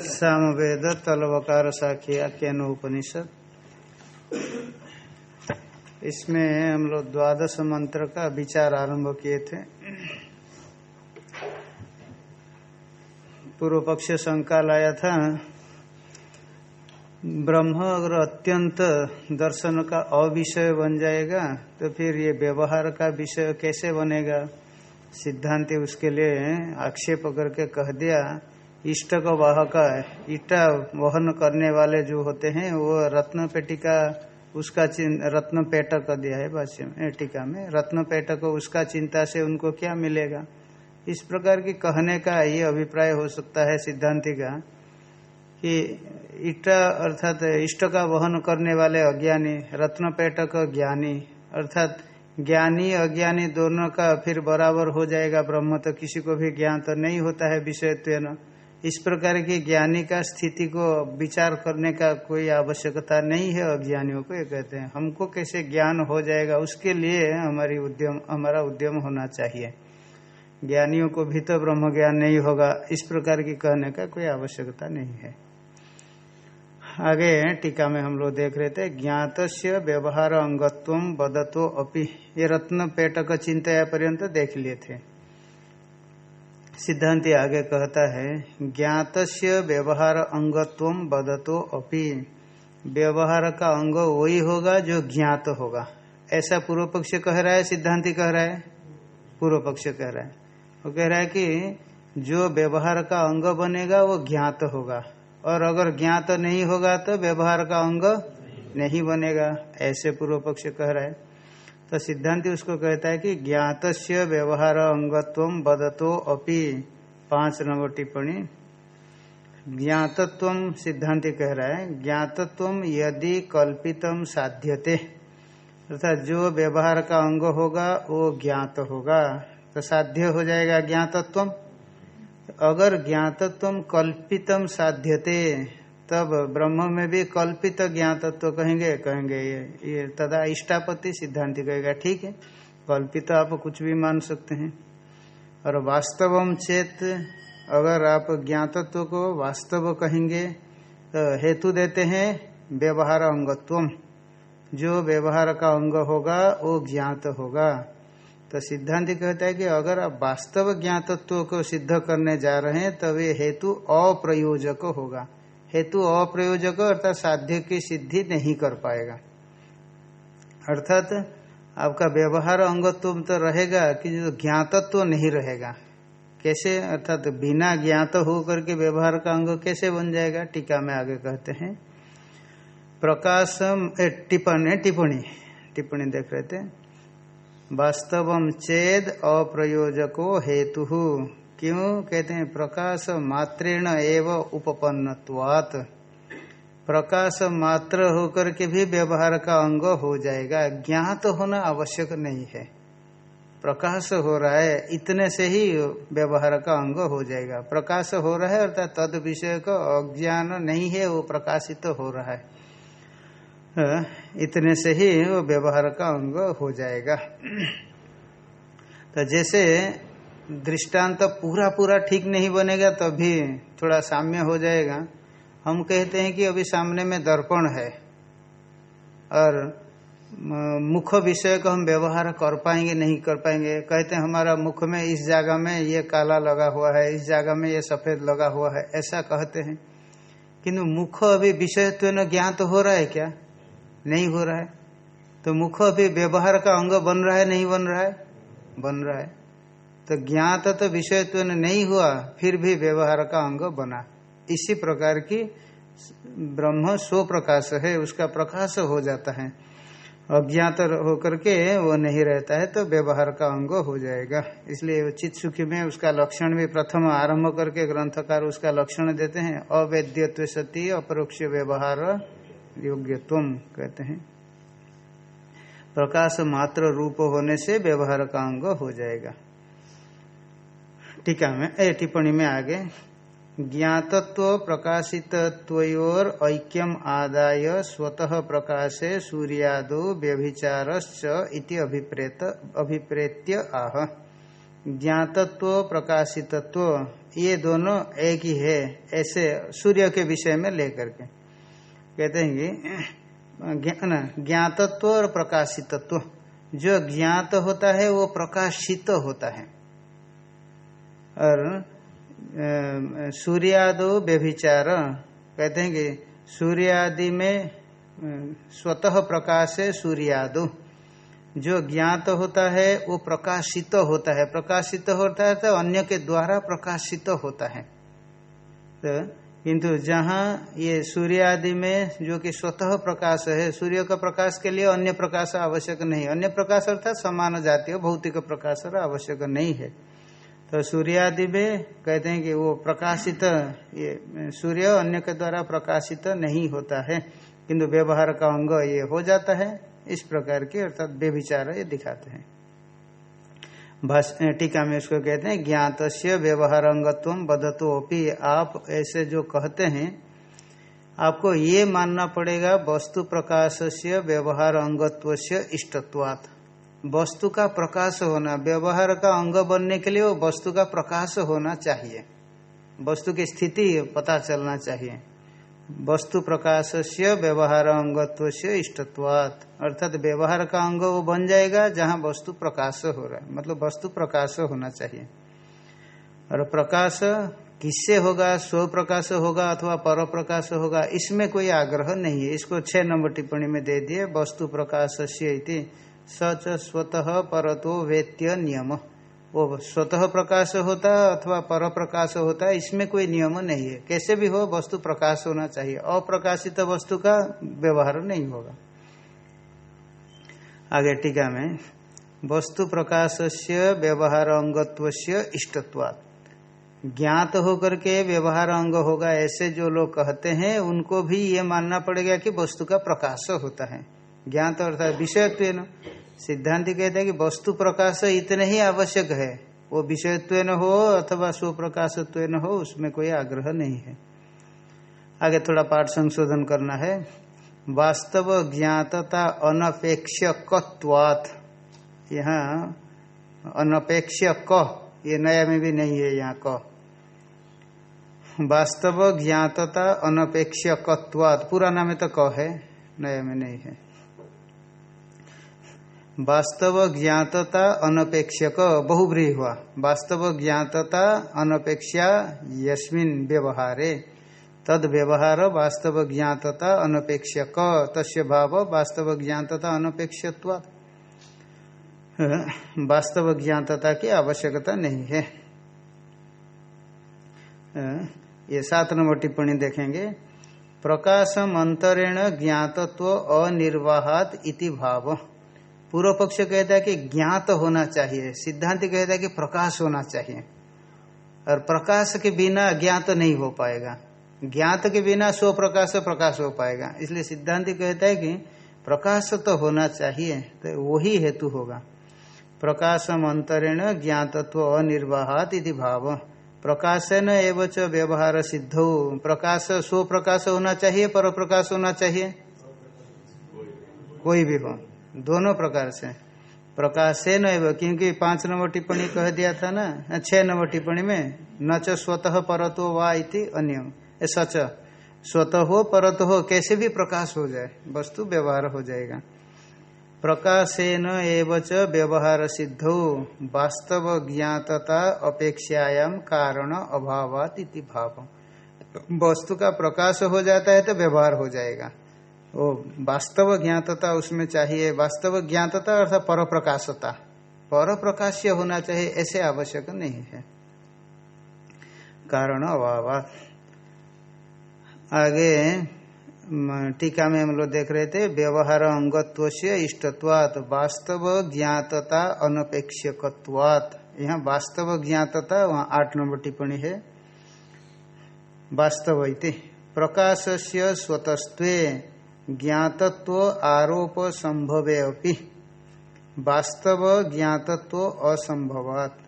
सामवेद तलवकार साखिया केन उपनिषद। इसमें हम लोग द्वादश मंत्र का विचार आरंभ किए थे। पूर्व पक्ष शंका लाया था। ब्रह्म अगर अत्यंत दर्शन का अविषय बन जाएगा तो फिर ये व्यवहार का विषय कैसे बनेगा? सिद्धांत उसके लिए आक्षेप करके कह दिया, इष्ट का वाहक ईटा वहन करने वाले जो होते हैं, वो रत्न पेटिका उसका रत्न पेटक दिया है भाष्य में टीका में। रत्न पेटक उसका चिंता से उनको क्या मिलेगा? इस प्रकार की कहने का ये अभिप्राय हो सकता है सिद्धांति का। कि ईटा अर्थात इष्ट का वहन करने वाले अज्ञानी रत्न पेटक ज्ञानी, अर्थात ज्ञानी अज्ञानी दोनों का फिर बराबर हो जाएगा ब्रह्म तो किसी को भी ज्ञान तो नहीं होता है विषय इस प्रकार की ज्ञानी का स्थिति को विचार करने का कोई आवश्यकता नहीं है अज्ञानियों को, ये कहते हैं। हमको कैसे ज्ञान हो जाएगा, उसके लिए हमारी उद्यम, हमारा उद्यम होना चाहिए। ज्ञानियों को भी तो ब्रह्म ज्ञान नहीं होगा, इस प्रकार की कहने का कोई आवश्यकता नहीं है। आगे टीका में हम लोग देख रहे थे ज्ञात व्यवहार अंगत्व बदतो अपि। ये रत्न पेटक चिंतया पर्यंत देख लिए थे। सिद्धांति आगे कहता है ज्ञात व्यवहार अंगत्व बदतो अपि। व्यवहार का अंग वही होगा जो ज्ञात होगा। ऐसा पूर्व पक्ष कह रहा है, सिद्धांति कह रहा है? पूर्व पक्ष कह रहा है। वो कह रहा है कि जो व्यवहार का अंग बनेगा, वो ज्ञात होगा। और अगर ज्ञात तो नहीं होगा तो व्यवहार का अंग नहीं बनेगा, ऐसे पूर्व पक्ष कह रहा है। तो सिद्धांति उसको कहता है कि ज्ञात व्यवहार अंगत्व बदतो अपि। पाँच नंबर टिप्पणी। ज्ञातत्व सिद्धांति कह रहा है, ज्ञातत्व यदि कल्पितम साध्यते। अर्थात जो व्यवहार का अंग होगा, वो ज्ञात होगा। तो साध्य हो जाएगा ज्ञातत्व। अगर ज्ञातत्व कल्पितम साध्यते तब ब्रह्म में भी कल्पित ज्ञातत्व कहेंगे कहेंगे ये, ये तदा इष्टापति सिद्धांति कहेगा ठीक है? कल्पित आप कुछ भी मान सकते हैं। और वास्तवम चेत अगर आप ज्ञातत्व को वास्तव कहेंगे तो हेतु देते हैं व्यवहार अंगत्व जो व्यवहार का अंग होगा वो ज्ञात होगा। तो सिद्धांत कहता है कि अगर आप वास्तव ज्ञातत्व को सिद्ध करने जा रहे हैं, तब ये हेतु अप्रयोजक होगा। हेतु अप्रयोजक अर्थात साध्य की सिद्धि नहीं कर पाएगा। अर्थात आपका व्यवहार अंगत्व तो रहेगा कि जो ज्ञातत्व नहीं रहेगा। कैसे? अर्थात तो बिना ज्ञात हो करके व्यवहार का अंग कैसे बन जाएगा? टीका में आगे कहते हैं। प्रकाशम टिप्पणी टिप्पणी टिप्पणी देख रहे थे। वास्तव चेद अप्रयोजको हेतु। क्यों कहते हैं, प्रकाश मात्रेण एव उपपन्नवात प्रकाश मात्र होकर के भी व्यवहार का अंग हो जाएगा, ज्ञात तो होना आवश्यक नहीं है। प्रकाश हो रहा है, इतने से ही व्यवहार का अंग हो जाएगा। प्रकाश हो रहा है, अर्थात तद विषय का अज्ञान नहीं है, वो प्रकाशित तो हो रहा है। इतने से ही वो व्यवहार का अंग हो जाएगा। तो जैसे दृष्टांत तो पूरा पूरा ठीक नहीं बनेगा, तभी तो थोड़ा साम्य हो जाएगा। हम कहते हैं कि अभी सामने में दर्पण है और मुख विषय को हम व्यवहार कर पाएँगे, नहीं कर पाएँगे। कहते हैं हमारा मुख में इस जगह में ये काला लगा हुआ है, इस जगह में ये सफ़ेद लगा हुआ है, ऐसा कहते हैं। किंतु मुख अभी विषयत्व ज्ञात तो हो रहा है क्या? नहीं हो रहा है। तो मुख अभी व्यवहार का अंग बन रहा है, नहीं बन रहा है? बन रहा है। तो ज्ञात तो विषयत्व नहीं हुआ, फिर भी व्यवहार का अंग बना। इसी प्रकार की ब्रह्म स्व प्रकाश है, उसका प्रकाश हो जाता है। अज्ञात होकर के वो नहीं रहता है तो व्यवहार का अंग हो जाएगा। इसलिए चित सुखी में उसका लक्षण भी प्रथम आरंभ करके ग्रंथकार उसका लक्षण देते हैं। अवैद्यत्व सती अपरोक्ष व्यवहार योग्यत्व कहते हैं। प्रकाश मात्र रूप होने से व्यवहार का अंग हो जाएगा। टीका में, ए, टिप्पणी में आगे, ज्ञातत्व प्रकाशित ऐक्यम आदाय स्वतः प्रकाशे सूर्यादो व्यभिचारश्च इति अभिप्रेत, अभिप्रेत्य आह। ज्ञातत्व, प्रकाशितत्व, ये दोनों एक ही है, ऐसे सूर्य के विषय में लेकर के। कहते हैं कि ज्ञातत्व और प्रकाशितत्व। जो ज्ञात होता है, वो प्रकाशित होता है। और सूर्यादो व्यभिचार, कहते हैं कि सूर्यादि में स्वतः प्रकाश है सूर्यादो। जो ज्ञात होता है, वो प्रकाशित होता है। प्रकाशित होता है तो अन्य के द्वारा प्रकाशित होता है। तो किंतु जहाँ ये सूर्य आदि में जो कि स्वतः प्रकाश है, सूर्य का प्रकाश के लिए अन्य प्रकाश आवश्यक नहीं। अन्य प्रकाश अर्थात समान जातीय भौतिक प्रकाश आवश्यक नहीं है। तो सूर्य आदि में कहते हैं कि वो प्रकाशित, ये सूर्य अन्य के द्वारा प्रकाशित नहीं होता है। किंतु व्यवहार का अंग ये हो जाता है। इस प्रकार के अर्थात बेविचार ये दिखाते हैं। टीका में इसको कहते हैं ज्ञात से व्यवहार अंगत्व बदतो अपनी आप ऐसे जो कहते हैं, आपको ये मानना पड़ेगा, वस्तु प्रकाश से व्यवहार अंगत्व से इष्टत्वात्। वस्तु का प्रकाश होना, व्यवहार का अंग बनने के लिए वो वस्तु का प्रकाश होना चाहिए। वस्तु की स्थिति पता चलना चाहिए। वस्तु प्रकाश से व्यवहार अंगत्व से इष्टत्वात। अर्थात व्यवहार का अंग वो बन जाएगा जहाँ वस्तु प्रकाश हो रहा है। मतलब वस्तु प्रकाश होना चाहिए। और प्रकाश किससे होगा? स्व प्रकाश होगा अथवा पर प्रकाश होगा? इसमें कोई आग्रह नहीं है। इसको छह नंबर टिप्पणी में दे दिए, वस्तु प्रकाश से सच स्वतः परतो वेत्य नियम। वो स्वतः प्रकाश होता है अथवा पर प्रकाश होता है, इसमें कोई नियम नहीं है। कैसे भी हो, वस्तु प्रकाश होना चाहिए। अप्रकाशित वस्तु का व्यवहार नहीं होगा। आगे टीका में, वस्तु प्रकाश से व्यवहार अंगत्व से इष्टत्वात्। ज्ञात होकर के व्यवहार अंग होगा, ऐसे जो लोग कहते हैं, उनको भी ये मानना पड़ेगा कि वस्तु का प्रकाश होता है। ज्ञात अर्थात विषयत्व सिद्धांति कहते हैं कि वस्तु प्रकाश इतने ही आवश्यक है। वो विषयत्व हो अथवा स्वप्रकाशत्व न हो, उसमें कोई आग्रह नहीं है। आगे थोड़ा पाठ संशोधन करना है। वास्तव ज्ञातता अनपेक्षकत्वात्। यहाँ अनपेक्ष क ये नया में भी नहीं है यहाँ क। वास्तव ज्ञातता अनपेक्षकत्वात्। पुराना में तो क है, नया में नहीं है। वास्तव ज्ञातता अनपेक्षक बहुब्रीही हुआ। वास्तव ज्ञातता अनपेक्षा यस्मिन व्यवहारे। तद व्यवहार वास्तव ज्ञातता अनपेक्षक, तस्य भाव वास्तव ज्ञातता अनपेक्ष वास्तव ज्ञातता की आवश्यकता नहीं है। ये सात नंबर टिप्पणी देखेंगे। प्रकाशम अंतरेण ज्ञातत्व अनिर्वाहात इति भाव। पूर्व पक्ष कहता है कि ज्ञात होना चाहिए, सिद्धांत कहता है कि प्रकाश होना चाहिए। और प्रकाश के बिना ज्ञात नहीं हो पाएगा। ज्ञात के बिना स्व प्रकाश प्रकाश हो पाएगा। इसलिए सिद्धांत कहता है कि प्रकाश तो होना चाहिए तो वही हेतु होगा। प्रकाशम अंतरेण ज्ञातत्व अनिर्वाहात इति भाव। प्रकाशन एवं च व्यवहार सिद्ध। प्रकाश स्व प्रकाश होना चाहिए पर प्रकाश होना चाहिए। कोई भी हो। दोनों प्रकार से। प्रकाश न क्योंकि पाँच नंबर टिप्पणी कह दिया था ना, छह नंबर टिप्पणी में, न च स्वतः परतो वा इति अन्य सच, स्वतः हो परत हो कैसे भी प्रकाश हो जाए, वस्तु व्यवहार हो जाएगा। प्रकाशेन एवं व्यवहार सिद्धो, वास्तव ज्ञातता अपेक्षायाम कारण अभावात इति भाव वस्तु का प्रकाश हो जाता है तो व्यवहार हो जाएगा। वो वास्तव ज्ञातता उसमें चाहिए। वास्तव ज्ञातता अर्थात पर प्रकाशता पर प्रकाश्य होना चाहिए ऐसे आवश्यक नहीं है। कारण अभाव। आगे टीका में हम लोग देख रहे थे, व्यवहार अंगत्व से इष्टत्वात, वास्तव ज्ञातता अनपेक्षकत्वात। यहाँ वास्तव ज्ञातता, वहाँ आठ नंबर टिप्पणी है। वास्तव प्रकाश से स्वतस्व ज्ञातत्व आरोप संभवे अपि। वास्तव ज्ञातत्व असंभवात।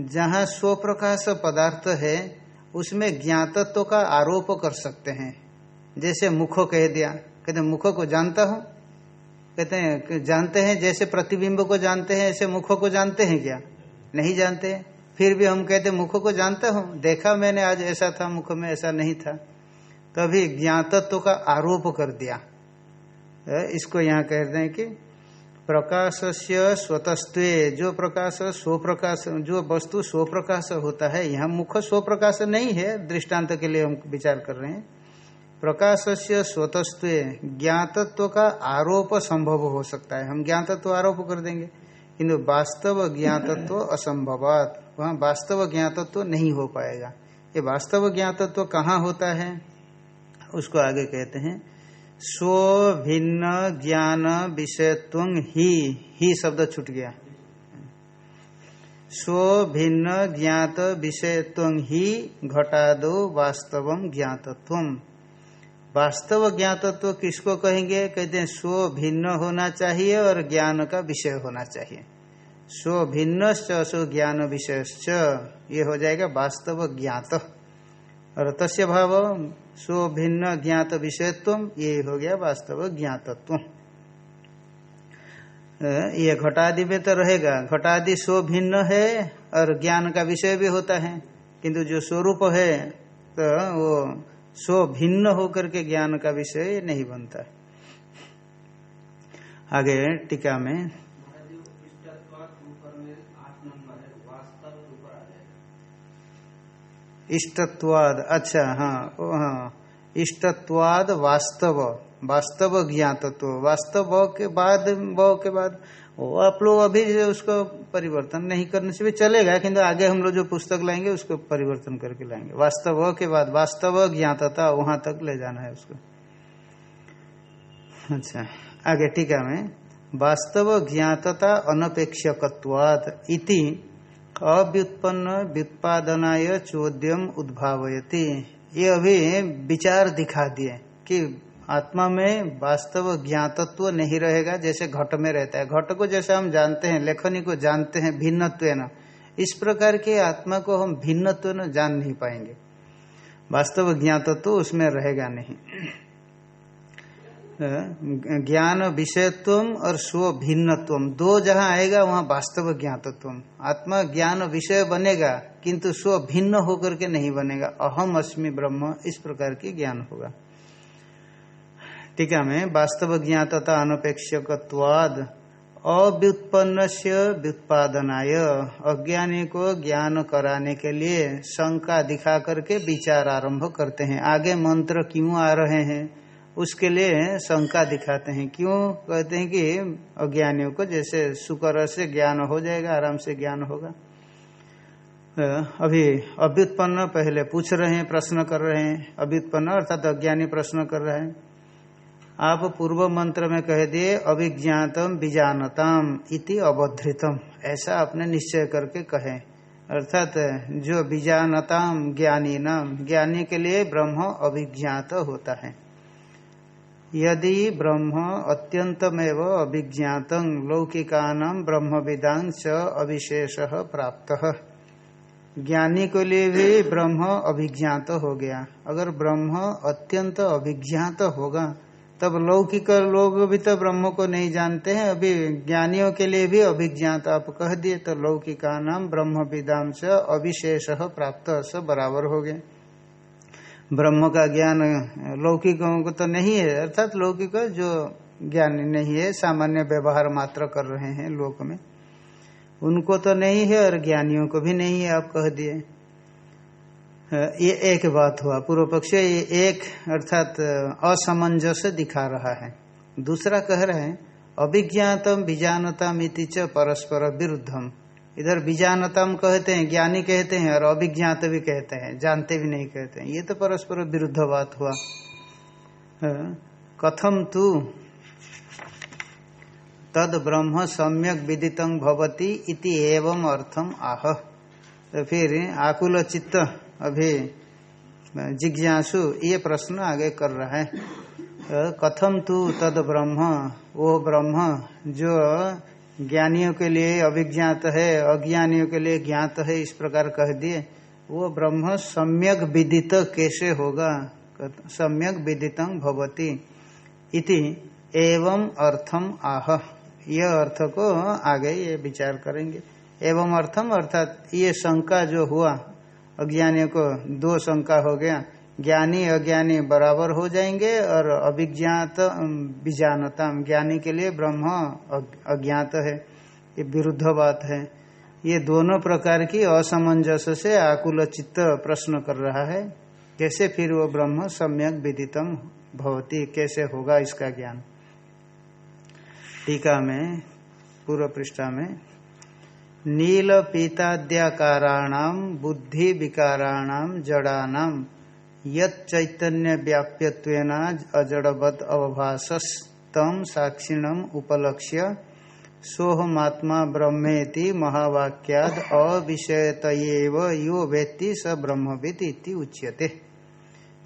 जहाँ स्वप्रकाश पदार्थ है, उसमें ज्ञातत्व का आरोप कर सकते हैं। जैसे मुखो कह दिया, कहते मुखो को जानता हूँ? कहते हैं जानते हैं? जैसे प्रतिबिंब को जानते हैं, ऐसे मुखो को जानते हैं क्या? नहीं जानते फिर भी हम कहते मुखो को जानता हूँ। देखा मैंने, आज ऐसा था, मुख में ऐसा नहीं था। तभी ज्ञातत्व का आरोप कर दिया। इसको यहाँ कह रहे हैं कि प्रकाश से स्वतस्व जो प्रकाश स्व प्रकाश, जो वस्तु स्व प्रकाश होता है, यहाँ मुख स्व प्रकाश नहीं है, दृष्टांत के लिए हम विचार कर रहे हैं। प्रकाश से स्वतस्व ज्ञातत्व का आरोप संभव हो सकता है। हम ज्ञातत्व आरोप कर देंगे। किंतु वास्तव ज्ञातत्व असंभवात, वहाँ वास्तव ज्ञातत्व नहीं हो पाएगा। ये वास्तव ज्ञातत्व कहाँ होता है? उसको आगे कहते हैं स्व भिन्न ज्ञान विषयत्व ही। ही शब्द छूट गया। स्व भिन्न ज्ञात विषयत्व ही घटादो वास्तव ज्ञातत्व। वास्तव ज्ञातत्व किसको कहेंगे? कहते हैं स्व भिन्न होना चाहिए और ज्ञान का विषय होना चाहिए। स्व भिन्न स्व ज्ञान विषय ये हो जाएगा वास्तव ज्ञात। और तस्य भाव स्व भिन्न ज्ञात विषयत्व, ये हो गया वास्तव ज्ञातत्व। ये घटादि में तो रहेगा। घटादि स्व भिन्न है और ज्ञान का विषय भी होता है। किंतु जो स्वरूप है तो वो स्व भिन्न होकर के ज्ञान का विषय नहीं बनता। आगे टीका में इष्टत्वाद। अच्छा हाँ हाँ। इष्टत्वाद वास्तव वास्तव ज्ञातत्व। वास्तव के बाद व के बाद, वो आप लोग अभी उसको परिवर्तन नहीं करने से भी चलेगा किंतु आगे हम लोग जो पुस्तक लाएँगे, उसको परिवर्तन करके लाएँगे। वास्तव के बाद, वास्तव ज्ञातता, वहाँ तक ले जाना है उसको। अच्छा आगे टीका में, वास्तव ज्ञातता अनपेक्षकवाद इति अव्युत्पन्न व्युत्पादनाय चोद्यम उद्भावयती। ये अभी विचार दिखा दिए कि आत्मा में वास्तव ज्ञातत्व नहीं रहेगा, जैसे घट में रहता है। घट को जैसे हम जानते हैं, लेखनी को जानते हैं भिन्नत्व इस प्रकार के आत्मा को हम भिन्नत्व जान नहीं पाएँगे। वास्तव ज्ञातत्व उसमें रहेगा नहीं। ज्ञान विषयत्व और स्व भिन्नत्व दो जहाँ आएगा, वहाँ वास्तव ज्ञातत्व आत्मा ज्ञान विषय बनेगा, किंतु स्व भिन्न होकर के नहीं बनेगा। अहम अस्मि ब्रह्म, इस प्रकार की ज्ञान होगा। टीका में वास्तव ज्ञातता अनपेक्षकवाद अव्युत्पन्न से व्युत्पादनाय, अज्ञानी को ज्ञान कराने के लिए शंका दिखा करके विचार आरंभ करते हैं। आगे मंत्र क्यों आ रहे हैं? उसके लिए शंका दिखाते हैं। क्यों? कहते हैं कि अज्ञानियों को जैसे सुकर से ज्ञान हो जाएगा, आराम से ज्ञान होगा। अभी अभ्युत्पन्न पहले पूछ रहे हैं, प्रश्न कर रहे हैं। अभ्युत्पन्न अर्थात अज्ञानी प्रश्न कर रहे हैं। आप पूर्व मंत्र में कह दिए, अभिज्ञातम बीजानताम इति अवधृतम ऐसा आपने निश्चय करके कहे। अर्थात जो बीजानताम ज्ञानी नाम ज्ञानी के लिए ब्रह्म अभिज्ञात होता है। यदि ब्रह्म अत्यंतमेव अभिज्ञात लौकिका ब्रह्म विदान अविशेष प्राप्त। ज्ञानी के लिए भी ब्रह्म अभिज्ञात हो गया। अगर ब्रह्म अत्यंत अभिज्ञात होगा, तब लौकिक लोग भी तो ब्रह्म को नहीं जानते हैं। अभी ज्ञानियों के लिए भी अभिज्ञात आप कह दिए तो लौकिका नाम ब्रह्म विदाम से अविशेष प्राप्त, सब बराबर हो गए। ब्रह्म का ज्ञान लौकिकों को तो नहीं है, अर्थात लौकिक जो ज्ञान नहीं है, सामान्य व्यवहार मात्र कर रहे हैं लोक में, उनको तो नहीं है और ज्ञानियों को भी नहीं है, आप कह दिए। ये एक बात हुआ। पूर्व पक्ष ये एक, अर्थात, असमंजस दिखा रहा है। दूसरा कह रहे हैं, अभिज्ञातम बीजानता मिति च परस्पर विरुद्धम। इधर बीजानतम कहते हैं, ज्ञानी कहते हैं और अभिज्ञात भी कहते हैं, जानते भी नहीं कहते हैं। ये तो परस्पर विरुद्ध बात हुआ। कथम तू तद ब्रह्म सम्यक विदित भवती इति एवं अर्थम आह। तो फिर आकुल चित्त अभी जिज्ञासु, ये प्रश्न आगे कर रहा है। कथम तू तद ब्रह्म वो ब्रह्म, जो ज्ञानियों के लिए अभिज्ञात है, अज्ञानियों के लिए ज्ञात है, इस प्रकार कह दिए। वो ब्रह्म सम्यक विदित कैसे होगा? सम्यक विदितम भवती। इति एवं अर्थम आह। यह अर्थ को आगे ये विचार करेंगे। एवं अर्थम अर्थात ये शंका जो हुआ, अज्ञानियों को दो शंका हो गया। ज्ञानी अज्ञानी बराबर हो जाएँगे और अभिज्ञात बीजानता ज्ञानी के लिए ब्रह्म अज्ञात है। ये विरुद्ध बात है। ये दोनों प्रकार की असमंजस से आकुल चित्त प्रश्न कर रहा है। कैसे फिर वो ब्रह्म सम्यक विदितम भवती? कैसे होगा इसका ज्ञान? टीका में, पूर्व पृष्ठा में नील पीताद्याकाराणाम बुद्धि विकाराणाम जड़ानाम यैतन्य व्याप्यत्वेन अजड़वत अवभाषस साक्षिणम उपलक्ष्य। सोहमात्मा ब्रह्मेति महावाक्याद अविषयत यो वेत्ति स ब्रह्मविद उच्यते।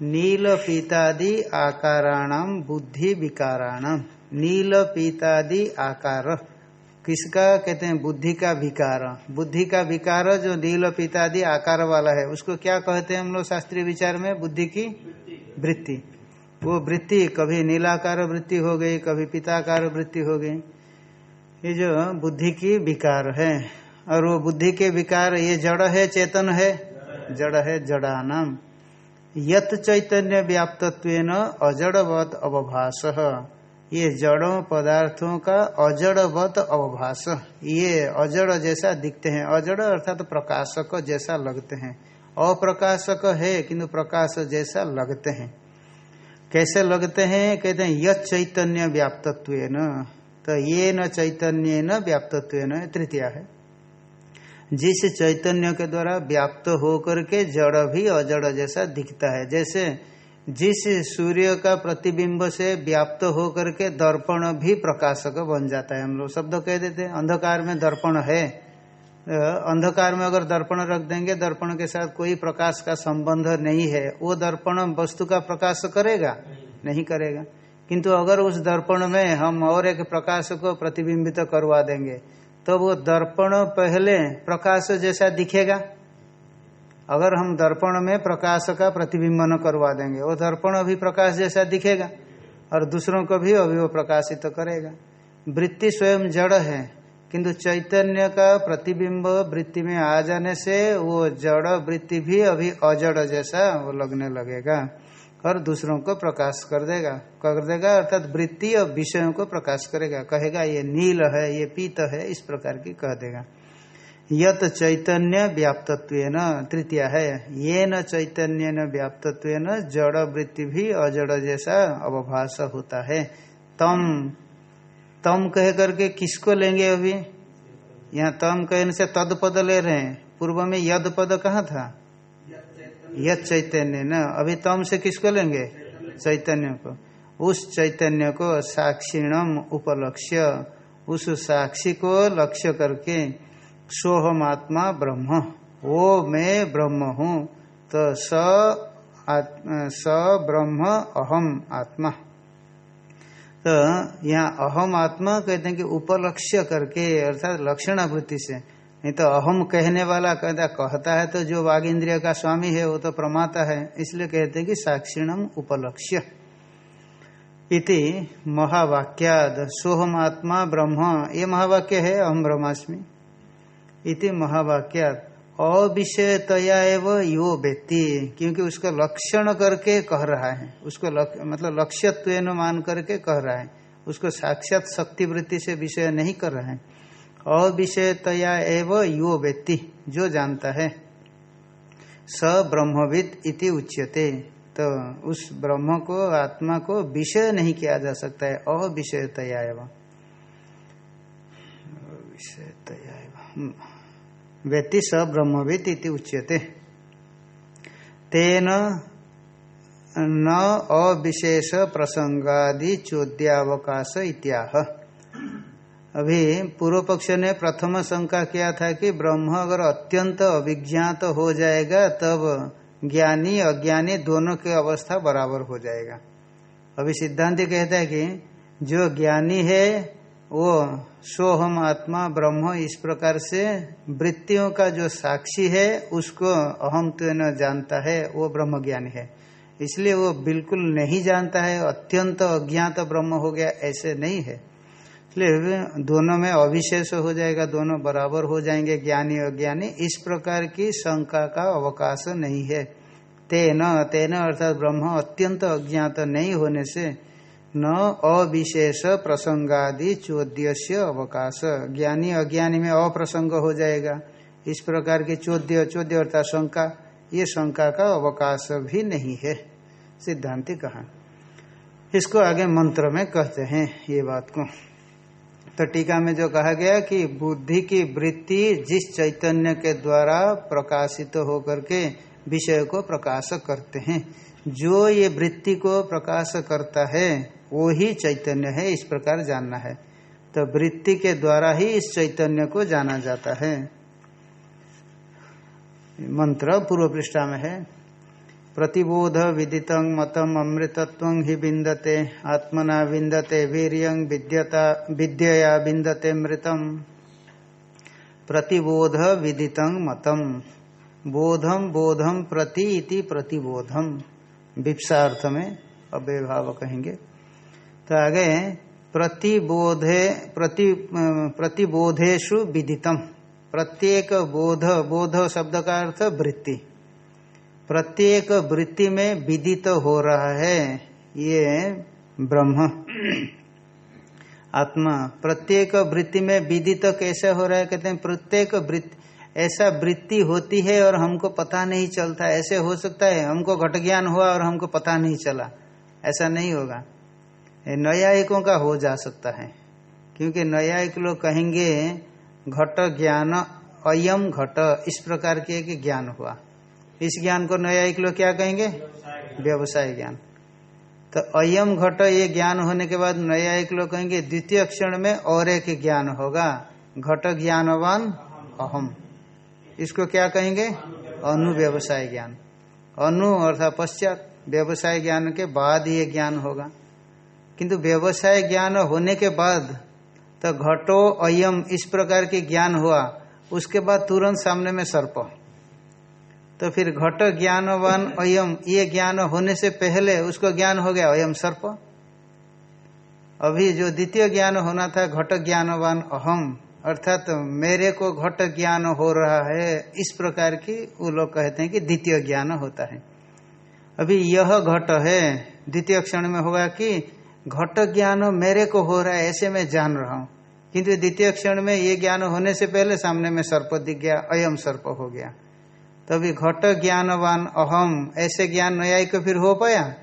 नील पीतादि आकाराणाम बुद्धि विकाराणाम नील पीतादि आकार। किसका कहते हैं? बुद्धि का विकार। बुद्धि का विकार जो नील पीतादि आकार वाला है, उसको क्या कहते हैं हम लोग शास्त्रीय विचार में? बुद्धि की वृत्ति। वो वृत्ति, कभी नीलाकार वृत्ति हो गई, कभी पिताकार वृत्ति हो गई। ये जो बुद्धि की विकार है, और वो बुद्धि के विकार, ये जड़ है, चेतन है? जड़ है, जड़ानाम। यत चैतन्य व्याप्तत्व अजड़वत अवभाष ये जड़ों पदार्थों का अजड़वत अवभाष ये अजड़ जैसा दिखते हैं। अजड़ अर्थात तो प्रकाशक जैसा लगते हैं। अप्रकाशक है, किंतु प्रकाश जैसा लगते हैं। कैसे लगते हैं? कहते हैं यत चैतन्य व्याप्तत्व न तो ये न चैतन्य न व्याप्तत्व न तृतीया है। जिस चैतन्य के द्वारा व्याप्त होकर के जड़ भी अजड़ जैसा दिखता है। जैसे जिस सूर्य का प्रतिबिंब से व्याप्त होकर के दर्पण भी प्रकाशक बन जाता है। हम लोग शब्द कह देते हैं, अंधकार में दर्पण है। अंधकार में अगर दर्पण रख देंगे, दर्पण के साथ कोई प्रकाश का संबंध नहीं है। वो दर्पण वस्तु का प्रकाश करेगा? नहीं करेगा। किंतु अगर उस दर्पण में हम और एक प्रकाश को प्रतिबिंबित करवा देंगे तो वो दर्पण पहले प्रकाश जैसा दिखेगा? अगर हम दर्पण में प्रकाश का प्रतिबिंबन करवा देंगे, वो दर्पण अभी प्रकाश जैसा दिखेगा, और दूसरों को भी अभी वो प्रकाशित तो करेगा। वृत्ति स्वयं जड़ है, किंतु चैतन्य का प्रतिबिंब वृत्ति में आ जाने से वो जड़ वृत्ति भी अभी अजड़ जैसा वो लगने लगेगा, और दूसरों को प्रकाश कर देगा। कर देगा, अर्थात वृत्ति और विषयों को प्रकाश करेगा। कहेगा, ये नील है, ये पीत है, इस प्रकार की कह देगा। यत चैतन्य व्याप्तत्व तृतीय है। ये न चैतन्य न व्याप्तत्व जड़ वृत्ति भी अजड़ जैसा अवभाष होता है। तम तम कह करके किसको लेंगे अभी? यहाँ तम कहने से तद पद ले रहे हैं। पूर्व में यद पद कहाँ था? यद चैतन्य न। अभी तम से किसको लेंगे? चैतन्य को। उस चैतन्य को साक्षिणम उपलक्ष्य, उस साक्षी को लक्ष्य करके सोहमात्मा ब्रह्म। वो मैं ब्रह्म हूँ। तो स स, ब्रह्म, अहम आत्मा। तो यहाँ अहम आत्मा कहते हैं कि उपलक्ष्य करके, अर्थात लक्षणावृत्ति से। नहीं तो अहम कहने वाला कहता कहता है तो जो वाघ इंद्रिय का स्वामी है, वो तो प्रमाता है। इसलिए कहते हैं कि साक्षिणम उपलक्ष्य। इति महावाक्याद, सोहमात्मा ब्रह्म। ये महावाक्य है अहम ब्रह्मास्मि। इति महावाक्याद अविषयतया एवं यो व्यक्ति क्योंकि उसका लक्षण करके कह रहा है। उसको लक, मतलब लक्ष्यत्व मान करके कह रहा है। उसको साक्षात शक्ति वृत्ति से विषय नहीं कर रहा है। अविषयतया एवं यो व्यक्ति जो जानता है। स ब्रह्मविद इति उच्यते। तो उस ब्रह्म को आत्मा को विषय नहीं किया जा सकता है। अविषयतया एवं। विषयतया एवं। व्यक्ति स ब्रह्मविद इति उच्यते। तेन न अविशेष प्रसंगादि चोद्यावकाश इत्याह। अभी पूर्व पक्ष ने प्रथम शंका किया था कि ब्रह्म अगर अत्यंत अभिज्ञात हो जाएगा, तब ज्ञानी, अज्ञानी दोनों की अवस्था बराबर हो जाएगा। अभी सिद्धांत कहता है कि जो ज्ञानी है वो सोहम आत्मा ब्रह्म इस प्रकार से वृत्तियों का जो साक्षी है, उसको अहम तो न जानता है, वो ब्रह्म ज्ञानी है। इसलिए वो बिल्कुल नहीं जानता है, अत्यंत अज्ञात ब्रह्म हो गया, ऐसे नहीं है। इसलिए दोनों में अविशेष हो जाएगा, दोनों बराबर हो जाएँगे, ज्ञानी, अज्ञानी, इस प्रकार की शंका का अवकाश नहीं है। तेन तेन अर्थात ब्रह्म अत्यंत अज्ञात नहीं होने से न अविशेष प्रसंगादि चौद्य अवकाश। ज्ञानी अज्ञानी में अप्रसंग हो जाएगा। इस प्रकार के चौद्य चौद्य अर्थात शंका, ये शंका का अवकाश भी नहीं है। सिद्धांति कहा। इसको आगे मंत्र में कहते हैं ये बात को। तो टीका में जो कहा गया कि बुद्धि की वृत्ति जिस चैतन्य के द्वारा प्रकाशित तो होकर के विषय को प्रकाश करते हैं, जो ये वृत्ति को प्रकाश करता है वो ही चैतन्य है, इस प्रकार जानना है। तो वृत्ति के द्वारा ही इस चैतन्य को जाना जाता है। मंत्र पूर्व पृष्ठा में है। प्रतिबोध विदित मतम अमृतत्व ही बिंदते आत्मना बिंदते वीरियं विद्यता, विद्यया बिंदते मृतम। प्रतिबोध विदित मतम बोधम बोधम प्रति इति प्रतिबोधम। विप्सा अर्थ में अव्यभाव कहेंगे। तो आगे प्रतिबोधे, प्रति प्रतिबोधेशु विदितम। प्रत्येक बोध बोध शब्द का अर्थ वृत्ति। प्रत्येक वृत्ति में विदित हो रहा है, ये ब्रह्म। आत्मा, प्रत्येक वृत्ति में विदित कैसे हो रहा है? कहते हैं, प्रत्येक वृत्ति, ऐसा वृत्ति होती है और हमको पता नहीं चलता। ऐसे हो सकता है, हमको घट ज्ञान हुआ और हमको पता नहीं चला। ऐसा नहीं होगा। न्यायिकों का हो जा सकता है। क्योंकि न्यायिक लोग कहेंगे, घट ज्ञान, अयम घट। इस प्रकार के एक ज्ञान हुआ। इस ज्ञान को न्यायिक लोग क्या कहेंगे? व्यवसाय ज्ञान। तो अयम घट, ये ज्ञान होने के बाद न्यायिक लोग कहेंगे, द्वितीय क्षण में और एक ज्ञान होगा। घट ज्ञानवान, अहम। इसको क्या कहेंगे? अनु व्यवसाय ज्ञान। अनु अर्थात पश्चात व्यवसाय ज्ञान के बाद ये ज्ञान होगा। किंतु व्यवसाय ज्ञान होने के बाद तो घटो अयम इस प्रकार के ज्ञान हुआ, उसके बाद तुरंत सामने में सर्प। तो फिर घट ज्ञानवान अयम, ये ज्ञान होने से पहले उसको ज्ञान हो गया अयम सर्प। अभी जो द्वितीय ज्ञान होना था, घट ज्ञानवान अहम, अर्थात तो मेरे को घट ज्ञान हो रहा है, इस प्रकार की वो लोग कहते हैं कि द्वितीय ज्ञान होता है। अभी यह घट है, द्वितीय क्षण में होगा कि घट ज्ञान मेरे को हो रहा है, ऐसे मैं जान रहा हूँ। किंतु द्वितीय क्षण में ये ज्ञान होने से पहले सामने में सर्प दिख गया, अयम सर्प हो गया। तभी तो घट ज्ञानवान अहम, ऐसे ज्ञान न्यायिक फिर हो पाया?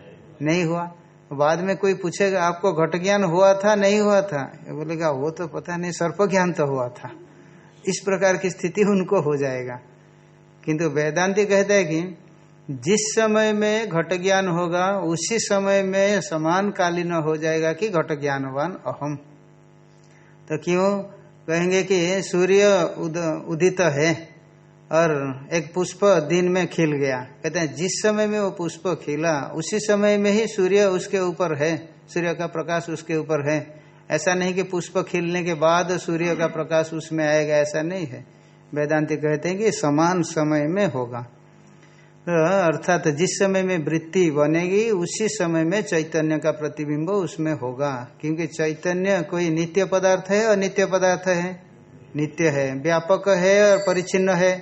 नहीं हुआ। बाद में कोई पूछेगा, आपको घट ज्ञान हुआ था, नहीं हुआ था? बोलेगा, वो तो पता नहीं, सर्प ज्ञान तो हुआ था। इस प्रकार की स्थिति उनको हो जाएगा। किंतु वेदांति कहते हैं कि जिस समय में घट ज्ञान होगा उसी समय में समान कालीन हो जाएगा कि घट ज्ञानवान अहम। तो क्यों? कहेंगे कि सूर्य उद, उदित है और एक पुष्प दिन में खिल गया। कहते हैं जिस समय में वो पुष्प खिला उसी समय में ही सूर्य उसके ऊपर है। सूर्य का प्रकाश उसके ऊपर है। ऐसा नहीं कि पुष्प खिलने के बाद सूर्य का प्रकाश उसमें आएगा ऐसा नहीं है। वेदांति कहते हैं कि समान समय में होगा। तो अर्थात जिस समय में वृत्ति बनेगी, उसी समय में चैतन्य का प्रतिबिंब उसमें होगा। क्योंकि चैतन्य कोई नित्य पदार्थ है और नित्य पदार्थ है। नित्य है, व्यापक है और परिचिन्न है।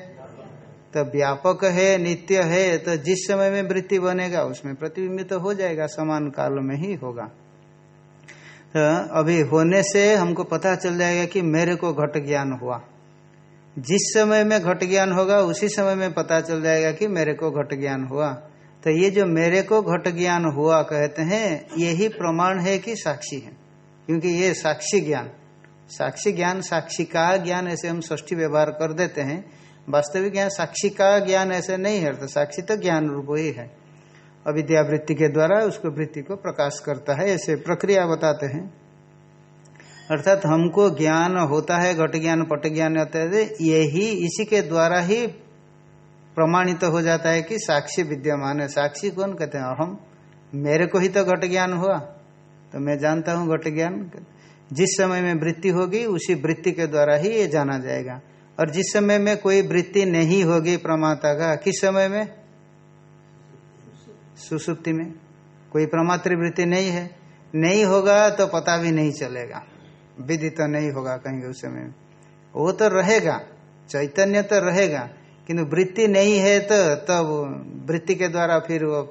तो व्यापक है, नित्य है तो जिस समय में वृत्ति बनेगा, उसमें प्रतिबिंबित तो हो जाएगा, समान काल में ही होगा। तो अभी होने से हमको पता चल जाएगा कि मेरे को घट ज्ञान हुआ। जिस समय में घट ज्ञान होगा, उसी समय में पता चल जाएगा कि मेरे को घट ज्ञान हुआ। तो ये जो मेरे को घट ज्ञान हुआ कहते हैं, यही प्रमाण है कि साक्षी है। क्योंकि ये साक्षी ज्ञान साक्षी ज्ञान साक्षी का ज्ञान ऐसे हम ष्ठी व्यवहार कर देते हैं। वास्तविक ज्ञान साक्षी का ज्ञान ऐसे नहीं है तो साक्षी तो ज्ञान रूप ही है। अविद्यावृत्ति के द्वारा उसको वृत्ति को प्रकाश करता है, ऐसे प्रक्रिया बताते हैं। अर्थात हमको ज्ञान होता है, घट ज्ञान, पट ज्ञान होता है यही इसी के द्वारा ही प्रमाणित तो हो जाता है कि साक्षी विद्यमान है। साक्षी कौन? कहते हैं, अहम। मेरे को ही तो घट ज्ञान हुआ। तो मैं जानता हूँ घट ज्ञान। जिस समय में वृत्ति होगी, उसी वृत्ति के द्वारा ही ये जाना जाएगा। और जिस समय में कोई वृत्ति नहीं होगी प्रमाता का, किस समय में? सुसुप्ति में। कोई प्रमात्र वृत्ति नहीं है। नहीं होगा तो पता भी नहीं चलेगा। विधि तो नहीं होगा कहीं उस समय वो तो रहेगा, चैतन्य तो रहेगा, किंतु वृत्ति नहीं है तो तब तो वृत्ति के द्वारा फिर वो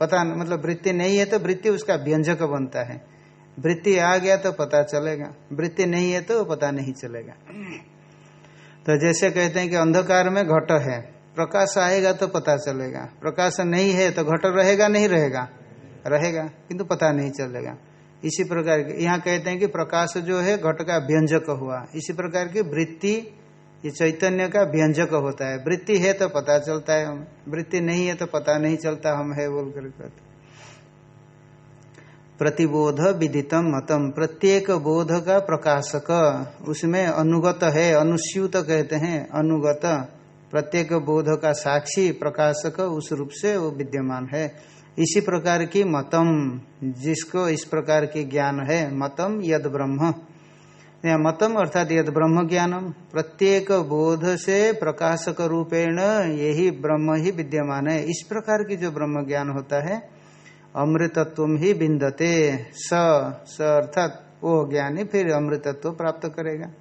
पता मतलब वृत्ति नहीं है तो वृत्ति उसका व्यंजक बनता है। वृत्ति आ गया तो पता चलेगा, वृत्ति नहीं है तो पता नहीं चलेगा। तो जैसे कहते हैं कि अंधकार में घट है, प्रकाश आएगा तो पता चलेगा, प्रकाश नहीं है तो घट रहेगा नहीं रहेगा? रहेगा, किंतु पता नहीं चलेगा। इसी प्रकार के, यहाँ कहते हैं कि प्रकाश जो है घट का व्यंजक हुआ। इसी प्रकार की वृत्ति, ये चैतन्य का व्यंजक होता है। वृत्ति है तो पता चलता है हम। वृत्ति नहीं है तो पता नहीं चलता हम है बोल कर प्रतिबोध विदितम मतम, प्रत्येक बोध का प्रकाशक, उसमें अनुगत है, अनुस्यूत कहते हैं, अनुगत। प्रत्येक बोध का साक्षी, प्रकाशक, उस रूप से वो विद्यमान है। इसी प्रकार की मतम, जिसको इस प्रकार की ज्ञान है, मतम यद ब्रह्म। या मतम अर्थात यद ब्रह्म ज्ञानम, प्रत्येक बोध से प्रकाशक रूपेण यही ब्रह्म ही विद्यमान है। इस प्रकार की जो ब्रह्म ज्ञान होता है अमृतत्व ही बिंदते, स स अर्थात वो ज्ञानी फिर अमृतत्व प्राप्त करेगा।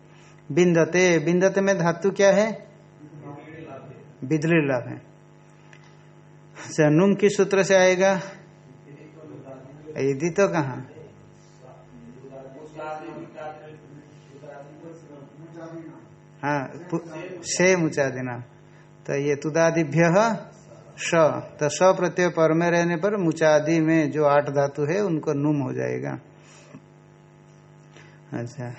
बिंदते बिंदते में धातु क्या है? बिजली लाभ है। अच्छा नुम किस सूत्र से आएगा? यदि तो कहा? हाँ से मुचा देना तो ये तुदादिभ्य स तो स प्रत्यय पर में रहने पर मुचादि में जो आठ धातु है, उनको नुम हो जाएगा। अच्छा।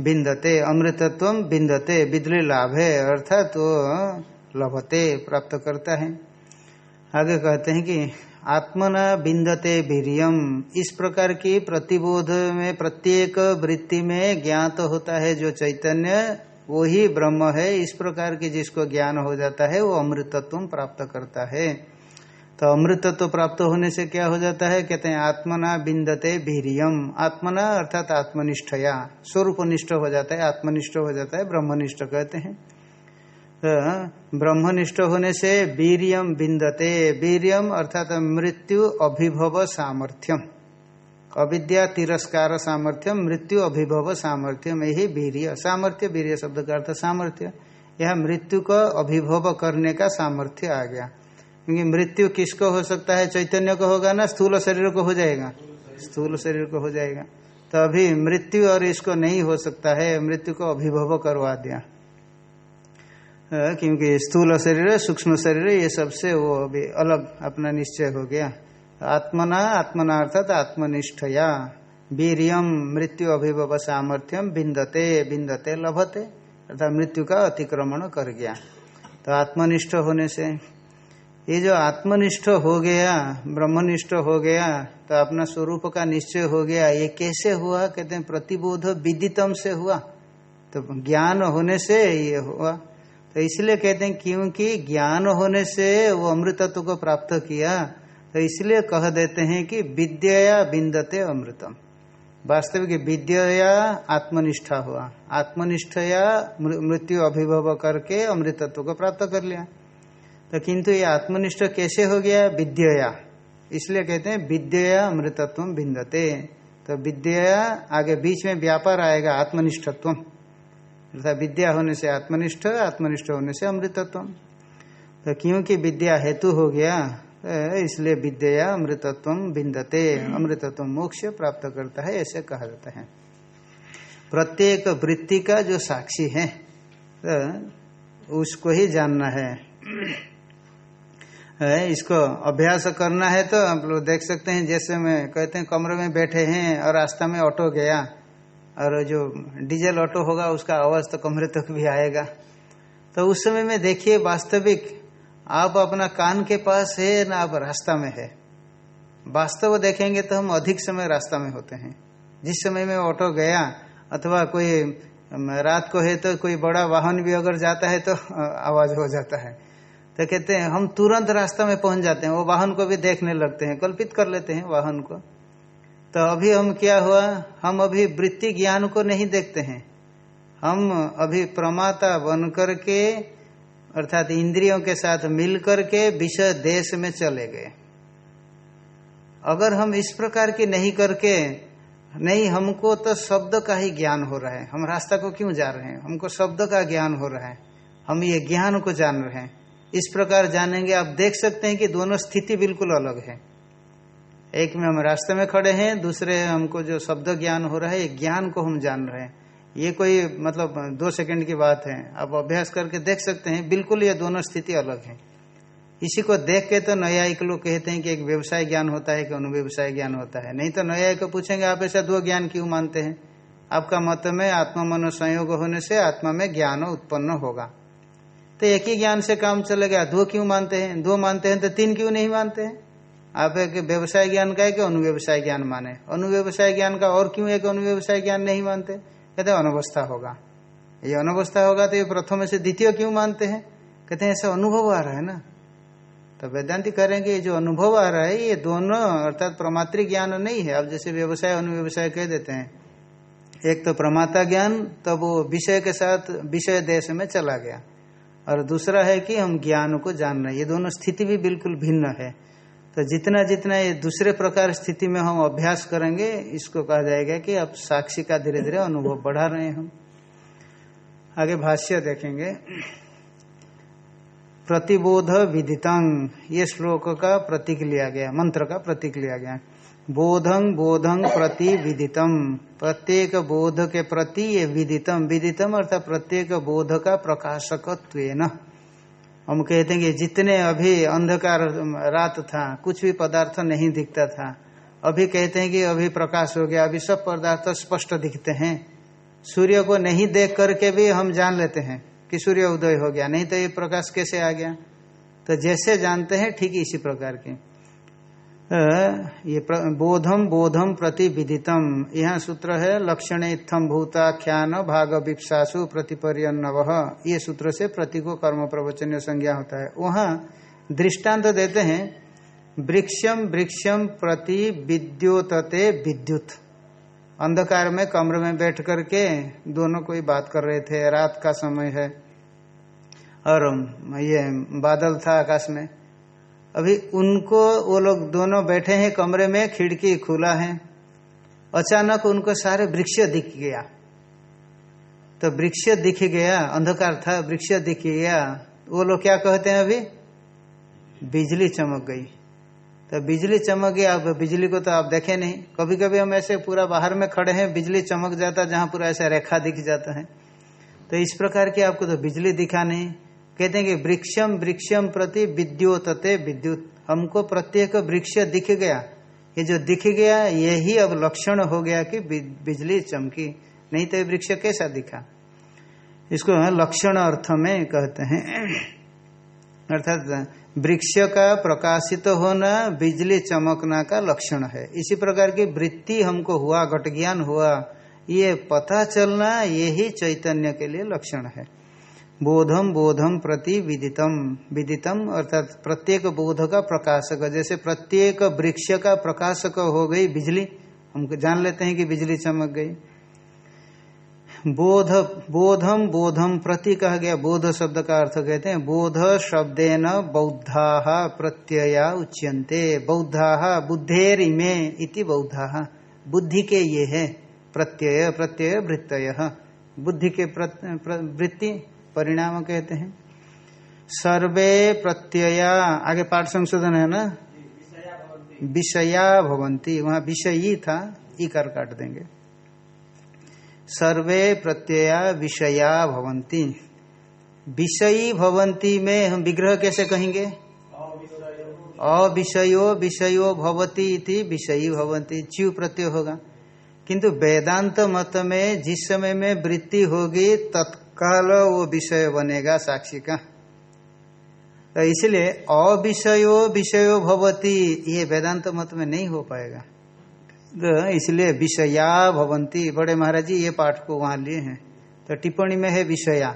बिंदते, अमृतत्व बिंदते, बिदली लाभ है अर्थात वो लभते प्राप्त करता है। आगे कहते हैं कि आत्मना बिंदते वीरियम। इस प्रकार की प्रतिबोध में, प्रत्येक वृत्ति में ज्ञात तो होता है जो चैतन्य, वो ही ब्रह्म है। इस प्रकार की जिसको ज्ञान हो जाता है, वो अमृतत्व प्राप्त करता है। तो अमृतत्व प्राप्त होने से क्या हो जाता है? कहते हैं, आत्मना बिंदते वीरियम। आत्मना अर्थात आत्मनिष्ठया। स्वरूपनिष्ठ हो जाता है, आत्मनिष्ठ हो जाता है, ब्रह्मनिष्ठ कहते हैं। तो ब्रह्मनिष्ठ होने से वीरियम बिंदते वीरियम अर्थात मृत्यु अभिभव सामर्थ्यम अविद्या तिरस्कार सामर्थ्य, मृत्यु अभिभव सामर्थ्य, यही वीर्य। सामर्थ्य, वीर्य शब्द का अर्थ सामर्थ्य। यह मृत्यु को अभिभव करने का सामर्थ्य आ गया। क्योंकि मृत्यु किसको हो सकता है? चैतन्य को होगा ना? स्थूल शरीर को हो जाएगा। स्थूल शरीर को हो जाएगा। तो अभी मृत्यु और इसको नहीं हो सकता है। मृत्यु को अभिभव करवा दिया। क्योंकि स्थूल शरीर, सूक्ष्म शरीर, ये सबसे वो अभी अलग अपना निश्चय हो गया। आत्मना आत्मना अर्थात आत्मनिष्ठया। वीरियम, मृत्यु अभिभव सामर्थ्यम, बिंदते बिंदते लभते, अर्थात मृत्यु का अतिक्रमण कर गया। तो आत्मनिष्ठ होने से, ये जो आत्मनिष्ठ हो गया, ब्रह्मनिष्ठ हो गया तो अपना स्वरूप का निश्चय हो गया। ये कैसे हुआ? कहते हैं प्रतिबोध विदितम से हुआ। तो ज्ञान होने से ये हुआ। तो इसलिए कहते हैं, क्योंकि ज्ञान होने से वो अमृतत्व को प्राप्त किया तो इसलिए कह देते हैं कि विद्या बिंदते अमृतम। वास्तविक विद्या आत्मनिष्ठा हुआ। आत्मनिष्ठया मृत्यु अभिभव करके अमृतत्व को प्राप्त कर लिया। तो किंतु ये आत्मनिष्ठ कैसे हो गया? विद्या इसलिए कहते हैं विद्या अमृतत्व बिंदते तो विद्या आगे बीच में व्यापार आएगा, आत्मनिष्ठत्व। अर्थात विद्या होने से आत्मनिष्ठ आत्मनिष्ठ होने से अमृतत्व। तो क्योंकि विद्या हेतु हो गया इसलिए विद्या अमृतत्व बिंदते अमृतत्व मोक्ष प्राप्त करता है, ऐसे कहा जाता है। प्रत्येक वृत्ति का जो साक्षी है तो उसको ही जानना है। इसको अभ्यास करना है तो आप लोग देख सकते हैं, जैसे मैं कहते हैं, कमरे में बैठे हैं और रास्ता में ऑटो गया और जो डीजल ऑटो होगा, उसका आवाज़ तो कमरे तक भी आएगा। तो उस समय में देखिए, वास्तविक आप अपना कान के पास है, ना आप रास्ता में है। वास्तव देखेंगे तो हम अधिक समय रास्ता में होते हैं। जिस समय में ऑटो गया, अथवा कोई रात को है तो कोई बड़ा वाहन भी अगर जाता है तो आवाज़ हो जाता है। तो कहते हैं, हम तुरंत रास्ता में पहुँच जाते हैं, वो वाहन को भी देखने लगते हैं, कल्पित कर लेते हैं वाहन को। तो अभी हम क्या हुआ? हम अभी वृत्ति ज्ञान को नहीं देखते हैं। हम अभी प्रमाता बन करके, अर्थात इंद्रियों के साथ मिल करके विषय देश में चले गए। अगर हम इस प्रकार की नहीं करके, नहीं, हमको तो शब्द का ही ज्ञान हो रहा है। हम रास्ता को क्यों जा रहे हैं? हमको शब्द का ज्ञान हो रहा है। हम ये ज्ञान को जान रहे हैं। इस प्रकार जानेंगे, आप देख सकते हैं कि दोनों स्थिति बिल्कुल अलग है। एक में हम रास्ते में खड़े हैं, दूसरे हमको जो शब्द ज्ञान हो रहा है, ये ज्ञान को हम जान रहे हैं। ये कोई मतलब दो सेकंड की बात है। आप अभ्यास करके देख सकते हैं, बिल्कुल ये दोनों स्थिति अलग है। इसी को देख के तो न्यायिक लोग कहते हैं कि एक व्यवसाय ज्ञान होता है कि अनुव्यवसाय ज्ञान होता है। नहीं तो न्यायिक को पूछेंगे, आप ऐसा दो ज्ञान क्यों मानते हैं? आपका मत में आत्मा मनो संयोग होने से आत्मा में ज्ञान उत्पन्न होगा। तो एक ही ज्ञान से काम चलेगा, दो क्यों मानते हैं? दो मानते हैं तो तीन क्यों नहीं मानते हैं? आप एक व्यवसाय ज्ञान का है कि अनुव्यवसाय ज्ञान माने? अनुव्यवसाय ज्ञान का और क्यों एक अनुव्यवसाय ज्ञान नहीं मानते? कहते अनवस्था होगा। ये अनवस्था होगा तो ये प्रथम से द्वितीय क्यों मानते हैं? कहते हैं, ऐसा अनुभव आ रहा है ना? तो वेदांति करेंगे जो अनुभव आ रहा है, ये दोनों, अर्थात प्रमात्री ज्ञान नहीं है। अब जैसे व्यवसाय, अनुव्यवसाय कह देते हैं। एक तो प्रमाता ज्ञान, तब वो विषय के साथ विषय देश में चला गया। और दूसरा है कि हम ज्ञान को जान रहे ये दोनों स्थिति भी बिल्कुल भिन्न है। तो जितना जितना ये दूसरे प्रकार स्थिति में हम अभ्यास करेंगे, इसको कहा जाएगा कि अब साक्षी का धीरे धीरे अनुभव बढ़ा रहे हम आगे भाष्य देखेंगे। प्रतिबोध विदितंग, ये श्लोक का प्रतीक लिया गया, मंत्र का प्रतीक लिया गया। बोधं बोधं प्रति विदितम। प्रत्येक बोध के प्रति ये विदितम। विदितम अर्थात प्रत्येक बोध का प्रकाशकत्व हम कहते हैं कि जितने अभी अंधकार रात था, कुछ भी पदार्थ नहीं दिखता था। अभी कहते हैं कि अभी प्रकाश हो गया, अभी सब पदार्थ स्पष्ट दिखते हैं। सूर्य को नहीं देख करके भी हम जान लेते हैं कि सूर्य उदय हो गया, नहीं तो ये प्रकाश कैसे आ गया। तो जैसे जानते हैं, ठीक इसी प्रकार के। ये बोधम बोधम प्रति विदितम यहाँ सूत्र है लक्षण इत्थम भूताख्यान भाग विप्सासु प्रतिपर्यनव ये सूत्र से प्रति को कर्म प्रवचन संज्ञा होता है। वहाँ दृष्टांत देते हैं वृक्षम वृक्षम प्रति विद्योतते विद्युत। अंधकार में कमरे में बैठ करके दोनों कोई बात कर रहे थे, रात का समय है। और ये बादल था आकाश में। अभी उनको वो लोग दोनों बैठे हैं कमरे में, खिड़की खुला है। अचानक उनको सारे वृक्ष दिख गया। तो वृक्ष दिख गया, अंधकार था, वृक्ष दिख गया। वो लोग क्या कहते हैं अभी? बिजली चमक गई। तो बिजली चमक गई, अब बिजली को तो आप देखे नहीं। कभी कभी हम ऐसे पूरा बाहर में खड़े हैं, बिजली चमक जाता, जहाँ पूरा ऐसा रेखा दिख जाता है। तो इस प्रकार की आपको तो बिजली दिखा नहीं। कहते हैं कि वृक्षम वृक्षम प्रति विद्योतते विद्युत। हमको प्रत्येक वृक्ष दिख गया। ये जो दिख गया यही अब लक्षण हो गया कि बिजली चमकी। नहीं तो वृक्ष कैसा दिखा? इसको लक्षण अर्थ में कहते हैं। अर्थात वृक्ष का प्रकाशित होना, बिजली चमकना का लक्षण है। इसी प्रकार की वृत्ति हमको हुआ घट ज्ञान हुआ, ये पता चलना यही चैतन्य के लिए लक्षण है। बोधम बोधम प्रति विदितम। विदितम अर्थात प्रत्येक बोध का प्रकाशक। जैसे प्रत्येक वृक्ष का प्रकाशक हो गई बिजली, हम जान लेते हैं कि बिजली चमक गई। बोध, बोधम बोधम प्रति कहा गया, बोध शब्द का अर्थ कहते हैं, बोध शब्देन बौद्धा प्रत्यया उच्यन्ते। बौद्धा बुद्धेर इमे इति बौद्धा। बुद्धि के ये है, प्रत्यय प्रत्यय, वृत्तय। बुद्धि के वृत्ति परिणाम कहते हैं। सर्वे प्रत्यया, आगे पाठ संशोधन है ना? विषया भवंती वहाँ विषयी था इकर काट देंगे। सर्वे प्रत्यया विषया भवंती विषयी भवंती में हम विग्रह कैसे कहेंगे? अविषयो, विषयो भवती विषयी भवंती च्यू प्रत्यय होगा। किंतु वेदांत मत में जिस समय में वृत्ति होगी तत्काल काल वो विषय बनेगा साक्षी का। तो इसलिए अविषयो विषयो भवती, ये वेदांत मत में नहीं हो पाएगा। तो इसलिए विषया भवंती बड़े महाराज जी ये पाठ को वहाँ लिए हैं। तो टिप्पणी में है विषया।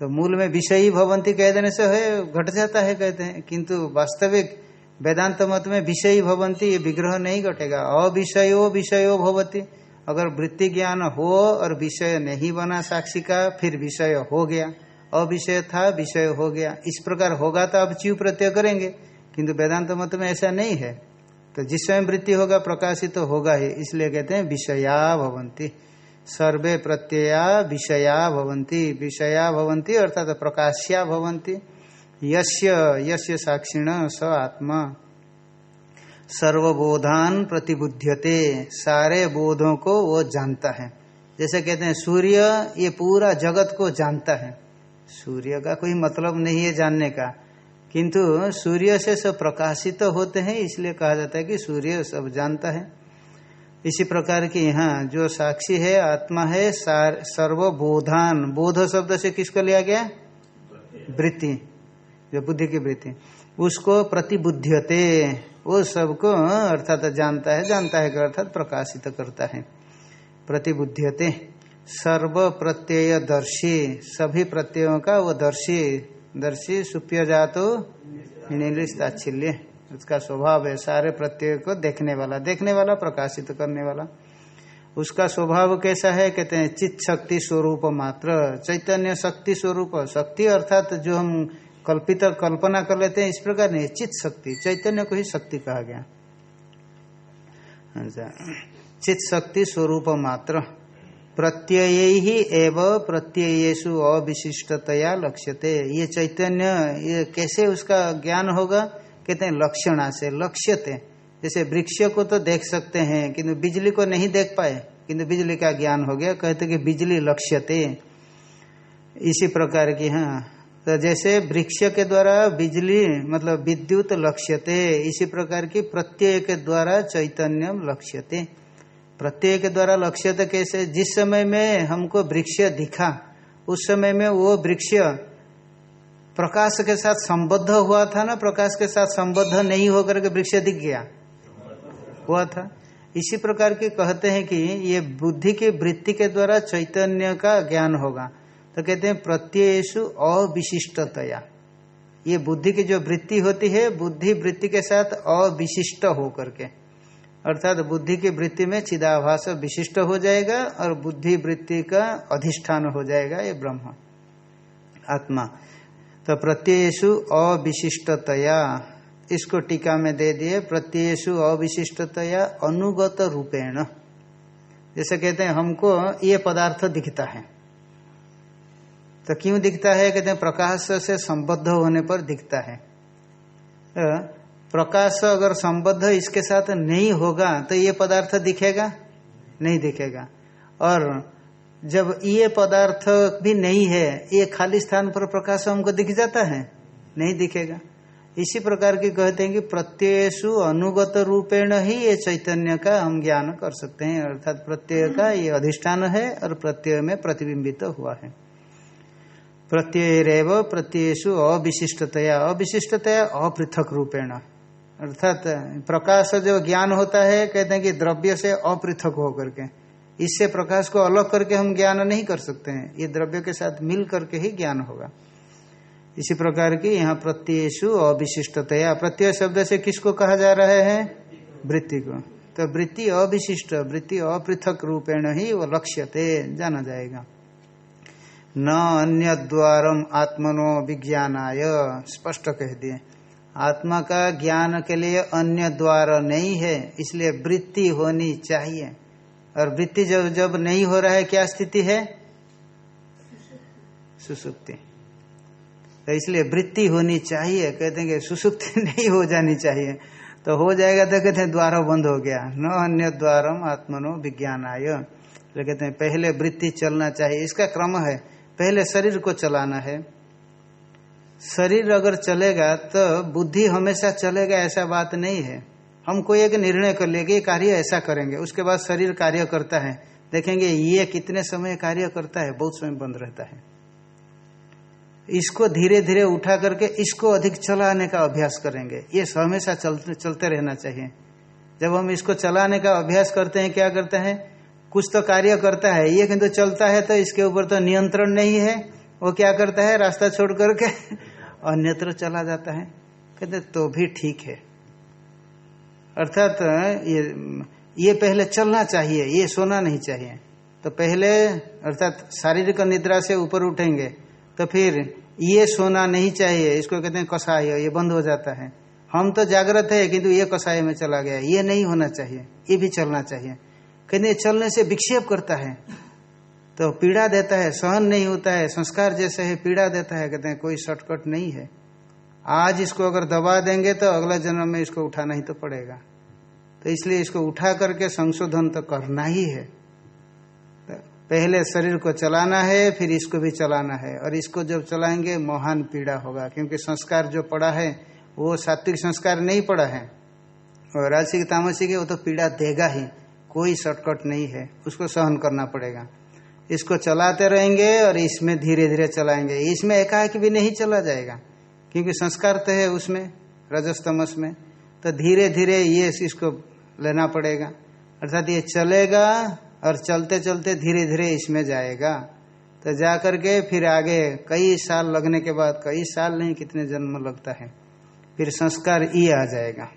तो मूल में विषयी भवंती कह देने से है, घट जाता है कहते हैं। किंतु वास्तविक वेदांत मत में विषय भवंती ये विग्रह नहीं घटेगा। अविषयो विषयो भवती। अगर वृत्ति ज्ञान हो और विषय नहीं बना साक्षी का, फिर विषय हो गया। अविषय था, विषय हो गया। इस प्रकार होगा तो अब च्यू प्रत्यय करेंगे। किंतु वेदांत मत में ऐसा नहीं है। तो जिस समय वृत्ति होगा, प्रकाशित तो होगा ही। इसलिए कहते हैं विषया भवंती। सर्वे प्रत्यया विषया भवंती। विषया भवंती अर्थात प्रकाश्या भवंती। यस्य यस्य साक्षिण स आत्मा। सर्वबोधान प्रतिबुध्यते। सारे बोधों को वो जानता है। जैसे कहते हैं सूर्य ये पूरा जगत को जानता है। सूर्य का कोई मतलब नहीं है जानने का। किंतु सूर्य से सब प्रकाशित तो होते हैं इसलिए कहा जाता है कि सूर्य सब जानता है। इसी प्रकार की यहाँ जो साक्षी है आत्मा है सर्वबोधान। बोध शब्द से किसको लिया गया? वृत्ति। जो बुद्धि की वृत्ति। उसको प्रतिबुद्ध्यते वो सबको, अर्थात जानता है जानता है अर्थात प्रकाशित करता है। प्रतिबुद्ध्यते सर्व प्रत्यय दर्शी सभी प्रत्ययों का वो दर्शी दर्शी सुप्य जातो ताच्छिल्य उसका स्वभाव है सारे प्रत्यय को देखने वाला देखने वाला, प्रकाशित करने वाला। उसका स्वभाव कैसा है, कहते हैं, चित्त शक्ति स्वरूप मात्र, चैतन्य शक्ति स्वरूप, शक्ति अर्थात जो हम कल्पित, कल्पना कर लेते हैं, इस प्रकार नहीं, चित शक्ति, चैतन्य को ही शक्ति कहा गया। अच्छा। चित शक्ति स्वरूप मात्र। प्रत्यय ही एव प्रत्ययेशु अविशिष्टतया लक्ष्यते। ये चैतन्य, ये कैसे उसका ज्ञान होगा? कहते हैं लक्षणा से, लक्ष्यते। जैसे वृक्ष को तो देख सकते हैं, किंतु बिजली को नहीं देख पाए, किंतु बिजली का ज्ञान हो गया। कहते कि बिजली लक्ष्यते। इसी प्रकार की हाँ। तो जैसे वृक्ष के द्वारा बिजली मतलब विद्युत लक्ष्यते, इसी प्रकार की प्रत्यय के द्वारा चैतन्य लक्ष्यते। प्रत्यय के द्वारा लक्ष्यते कैसे? जिस समय में हमको वृक्ष दिखा, उस समय में वो वृक्ष प्रकाश के साथ संबद्ध हुआ था ना? प्रकाश के साथ संबद्ध नहीं होकर के वृक्ष दिख गया। हुआ था। इसी प्रकार के कहते हैं कि ये बुद्धि की वृत्ति के द्वारा चैतन्य का ज्ञान होगा। तो कहते हैं प्रत्ययु अविशिष्टतया। ये बुद्धि की जो वृत्ति होती है, बुद्धि वृत्ति के साथ अविशिष्ट हो करके अर्थात बुद्धि की वृत्ति में चिदाभास विशिष्ट हो जाएगा और बुद्धि वृत्ति का अधिष्ठान हो जाएगा ये ब्रह्म, आत्मा। तो प्रत्ययु अविशिष्टतया, इसको टीका में दे दिए प्रत्ययु अविशिष्टतया अनुगत रूपेण। जैसे कहते हैं, हमको ये पदार्थ दिखता है। तो क्यों दिखता है? कहते हैं, प्रकाश से संबद्ध होने पर दिखता है। तो प्रकाश अगर संबद्ध इसके साथ नहीं होगा तो ये पदार्थ दिखेगा? नहीं दिखेगा। और जब ये पदार्थ भी नहीं है, ये खाली स्थान पर प्रकाश हमको दिख जाता है? नहीं दिखेगा। इसी प्रकार की कहते हैं कि प्रत्ययु अनुगत रूपेण ही ये चैतन्य का हम ज्ञान कर सकते हैं। अर्थात प्रत्यय का ये अधिष्ठान है और प्रत्यय में प्रतिबिंबित तो हुआ है। प्रत्यय प्रत्ययु अविशिष्टतया अविशिष्टतया अपृथक रूपेण अर्थात प्रकाश जो ज्ञान होता है, कहते हैं कि द्रव्य से अपृथक होकर के। इससे प्रकाश को अलग करके हम ज्ञान नहीं कर सकते हैं। ये द्रव्य के साथ मिल करके ही ज्ञान होगा। इसी प्रकार की यहाँ प्रत्ययु अविशिष्टतया, प्रत्यय शब्द से किसको कहा जा रहा है? वृत्ति को। तो वृत्ति अविशिष्ट, वृत्ति अपृथक रूपेण ही वो लक्ष्यते जाना जाएगा। न अन्य द्वारम आत्मनो विज्ञानाय। स्पष्ट कह दिए। आत्मा का ज्ञान के लिए अन्य द्वार नहीं है, इसलिए वृत्ति होनी चाहिए। और वृत्ति जब जब नहीं हो रहा है, क्या स्थिति है? सुसुप्ति। तो इसलिए वृत्ति होनी चाहिए। कहते हैं कि सुसुप्ति नहीं हो जानी चाहिए। तो हो जाएगा तो कहते हैं द्वार बंद हो गया। न अन्य द्वारम आत्मनो विज्ञान आय तो कहते हैं पहले वृत्ति चलना चाहिए। इसका क्रम है। पहले शरीर को चलाना है। शरीर अगर चलेगा तो बुद्धि हमेशा चलेगा, ऐसा बात नहीं है। हम कोई एक निर्णय कर लेंगे कार्य ऐसा करेंगे। उसके बाद शरीर कार्य करता है। देखेंगे, ये कितने समय कार्य करता है, बहुत समय बंद रहता है। इसको धीरे धीरे उठा करके इसको अधिक चलाने का अभ्यास करेंगे। ये हमेशा चलते चलते रहना चाहिए। जब हम इसको चलाने का अभ्यास करते हैं, क्या करते हैं? कुछ तो कार्य करता है ये किंतु चलता है तो इसके ऊपर तो नियंत्रण नहीं है। वो क्या करता है, रास्ता छोड़ करके अन्यत्र चला जाता है। कहते तो भी ठीक है। अर्थात तो ये ये पहले चलना चाहिए, ये सोना नहीं चाहिए। तो पहले, अर्थात शारीरिक निद्रा से ऊपर उठेंगे तो फिर ये सोना नहीं चाहिए। इसको कहते हैं कषाय ये बंद हो जाता है। हम तो जागृत है, किंतु ये कषाय में चला गया ये नहीं होना चाहिए, ये भी चलना चाहिए। कहते चलने से विक्षेप करता है। तो पीड़ा देता है, सहन नहीं होता है, संस्कार जैसे है, पीड़ा देता है, कहते हैं, कोई शॉर्टकट नहीं है। आज इसको अगर दबा देंगे तो अगला जन्म में इसको उठाना ही तो पड़ेगा। तो इसलिए इसको उठा करके संशोधन तो करना ही है। तो पहले शरीर को चलाना है, फिर इसको भी चलाना है। और इसको जब चलाएँगे, महान पीड़ा होगा, क्योंकि संस्कार जो पड़ा है, वो सात्विक संस्कार नहीं पड़ा है। और राजसिक तामसिक है वो तो पीड़ा देगा ही। कोई शॉर्टकट नहीं है, उसको सहन करना पड़ेगा। इसको चलाते रहेंगे और इसमें धीरे धीरे चलाएँगे। इसमें एकाएक भी नहीं चला जाएगा, क्योंकि संस्कार तो है उसमें, रजस्तमस में। तो धीरे धीरे ये इसको लेना पड़ेगा। अर्थात ये चलेगा और चलते चलते धीरे धीरे इसमें जाएगा। तो जा करके फिर आगे कई साल लगने के बाद, कई साल नहीं, कितने जन्म लगता है, फिर संस्कार ये आ जाएगा।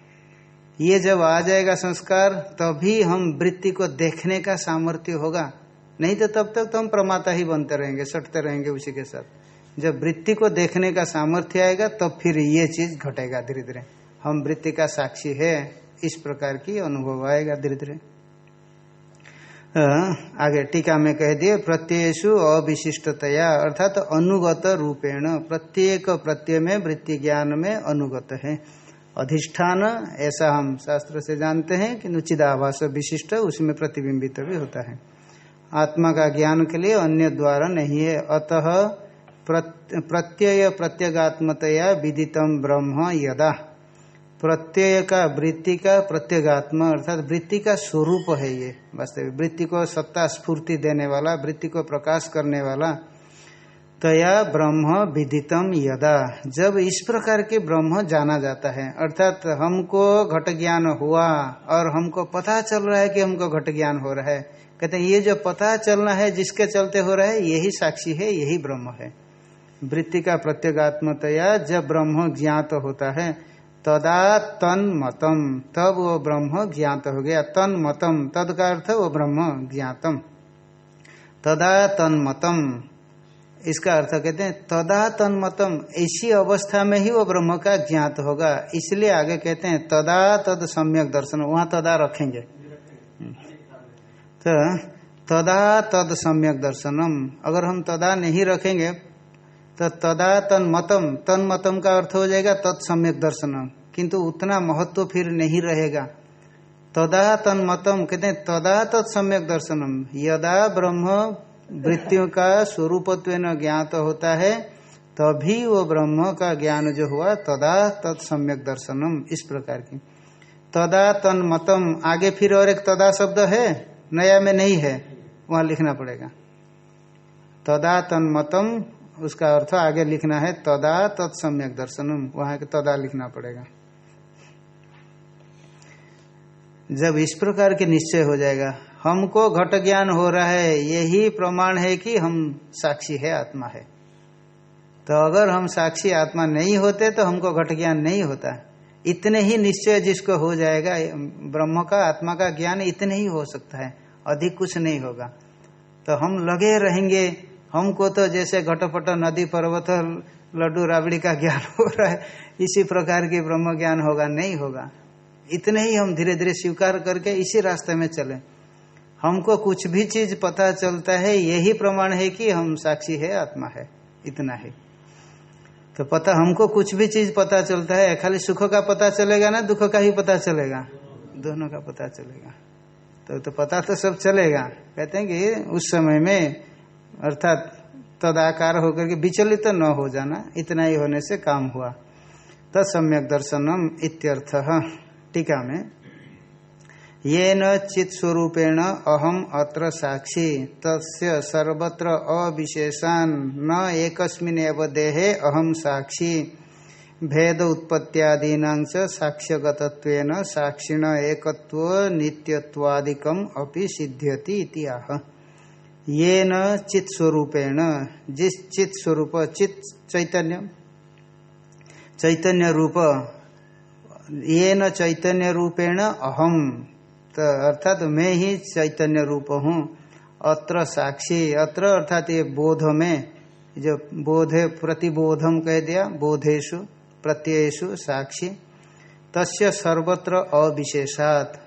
ये जब आ जाएगा संस्कार, तभी हम वृत्ति को देखने का सामर्थ्य होगा। नहीं तो तब तक तो हम प्रमाता ही बनते रहेंगे, सटते रहेंगे उसी के साथ। जब वृत्ति को देखने का सामर्थ्य आएगा, तब तो फिर ये चीज़ घटेगा धीरे धीरे। हम वृत्ति का साक्षी है, इस प्रकार की अनुभव आएगा धीरे धीरे। आगे टीका में कह दिए प्रत्ययु अविशिष्टतया, अर्थात तो अनुगत रूपेण, प्रत्येक प्रत्यय में, वृत्ति ज्ञान में अनुगत है। अधिष्ठान, ऐसा हम शास्त्र से जानते हैं कि नुचिदाभास विशिष्ट, उसमें प्रतिबिंबित भी होता है। आत्मा का ज्ञान के लिए अन्य द्वारा नहीं है, अतः प्रत्यय प्रत्यगात्मतया विदितम ब्रह्म यदा। प्रत्यय का वृत्ति का प्रत्यगात्म, अर्थात वृत्ति का स्वरूप है ये, वास्तविक। वृत्ति को सत्ता स्फूर्ति देने वाला, वृत्ति को प्रकाश करने वाला तया ब्रह्म विदितम यदा। जब इस प्रकार के ब्रह्म जाना जाता है, अर्थात हमको घट ज्ञान हुआ और हमको पता चल रहा है कि हमको घट ज्ञान हो रहा है। कहते हैं, ये जो पता चलना है, जिसके चलते हो रहा है, यही साक्षी है, यही ब्रह्म है। वृत्ति का प्रत्येगात्मतया जब ब्रह्म ज्ञात होता है, तदा तन मतम तब वो ब्रह्म ज्ञात हो गया। तन मतम तद का अर्थ वो ब्रह्म ज्ञातम। तदा तन मतम इसका अर्थ कहते हैं, तदा तन मतम ऐसी अवस्था में ही वो ब्रह्म का ज्ञात होगा। इसलिए आगे कहते हैं, तदा तद सम्यक दर्शन। वहाँ तदा रखेंगे। तो तदा तद सम्यक दर्शनम। अगर हम तदा नहीं रखेंगे तो तदा तन मतम तन मतम का अर्थ हो जाएगा तत्सम्यक दर्शनम। किंतु उतना महत्व फिर नहीं रहेगा। तदा तन मतम कहते हैं, तदा तत्सम्यक दर्शनम। यदा ब्रह्म वृत्तियों का स्वरूपत्व ज्ञात होता है, तभी वो ब्रह्म का ज्ञान जो हुआ, तदा तत्सम्यक दर्शनम, इस प्रकार की। तदा तन मतम आगे फिर और एक तदा शब्द है, नया में नहीं है, वहाँ लिखना पड़ेगा। तदा तन मतम उसका अर्थ आगे लिखना है, तदा तत्सम्यक दर्शनम, वहाँ के तदा लिखना पड़ेगा। जब इस प्रकार के निश्चय हो जाएगा हमको घट ज्ञान हो रहा है, यही प्रमाण है कि हम साक्षी है, आत्मा है। तो अगर हम साक्षी आत्मा नहीं होते तो हमको घट ज्ञान नहीं होता। इतने ही निश्चय जिसको हो जाएगा, ब्रह्म का, आत्मा का ज्ञान इतने ही हो सकता है, अधिक कुछ नहीं होगा। तो हम लगे रहेंगे, हमको तो जैसे घटपट, नदी, पर्वत, लड्डू, राबड़ी का ज्ञान हो रहा है, इसी प्रकार की ब्रह्म ज्ञान होगा, नहीं होगा। इतने ही हम धीरे धीरे स्वीकार करके इसी रास्ते में चले। हमको कुछ भी चीज़ पता चलता है, यही प्रमाण है कि हम साक्षी है, आत्मा है। इतना है। तो पता, हमको कुछ भी चीज़ पता चलता है, खाली सुख का पता चलेगा ना, दुख का ही पता चलेगा? दोनों का पता चलेगा। तो तो पता तो सब चलेगा। कहते हैं कि उस समय में, अर्थात तदाकार होकर के विचलित तो न हो जाना, इतना ही होने से काम हुआ। तत्सम्यक दर्शनम इत्यर्थ। टीका में ये न चित स्वरूपेण अहम अत्र साक्षी। तस्य सर्वत्र अविशेषान। न एकस्मिन देहे अहम साक्षी। भेद उत्पत्तियादीना साक्ष्यगतत्वेन साक्षिण एकत्व नित्यत्वादिकम अपि सिद्ध्यति इतिहाह ये न चित स्वरूपेण जिस चित स्वरूप चित चैतन्य चैतन्य रूप ये न चैतन्य रूपेण अहम तो अर्थात तो मैं ही चैतन्य रूप हूँ। अत्र साक्षी, अत्र अर्थात ये बोध में, जो बोधे प्रतिबोधम कह दिया बोधेशु प्रत्ययेशु साक्षी। तस्य सर्वत्र अविशेषात।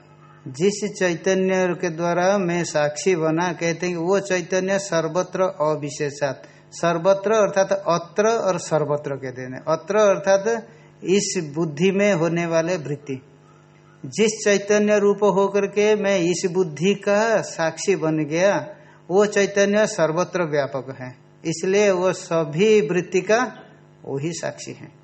जिस चैतन्य के द्वारा मैं साक्षी बना, कहते हैं वो चैतन्य सर्वत्र अविशेषात। सर्वत्र अर्थात अत्र और सर्वत्र कहते हैं अत्र अर्थात इस बुद्धि में होने वाले वृत्ति। जिस चैतन्य रूप होकर के मैं इस बुद्धि का साक्षी बन गया, वो चैतन्य सर्वत्र व्यापक है। इसलिए वो सभी वृत्ति का वही साक्षी है।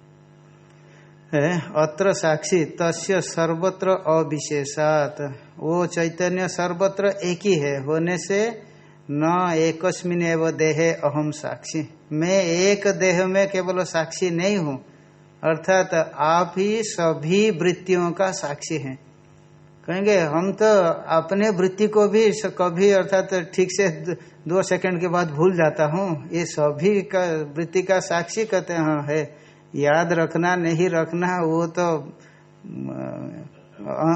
अत्र साक्षी, तस्य सर्वत्र अविशेषात। वो चैतन्य सर्वत्र एक ही है। होने से न एकस्मिन एवं देहे अहम साक्षी। मैं एक देह में केवल साक्षी नहीं हूँ अर्थात आप ही सभी वृत्तियों का साक्षी हैं। कहेंगे, हम तो अपने वृत्ति को भी कभी अर्थात ठीक से दो सेकंड के बाद भूल जाता हूँ। ये सभी का, वृत्ति का साक्षी कहते हैं हाँ। है याद रखना, नहीं रखना, वो तो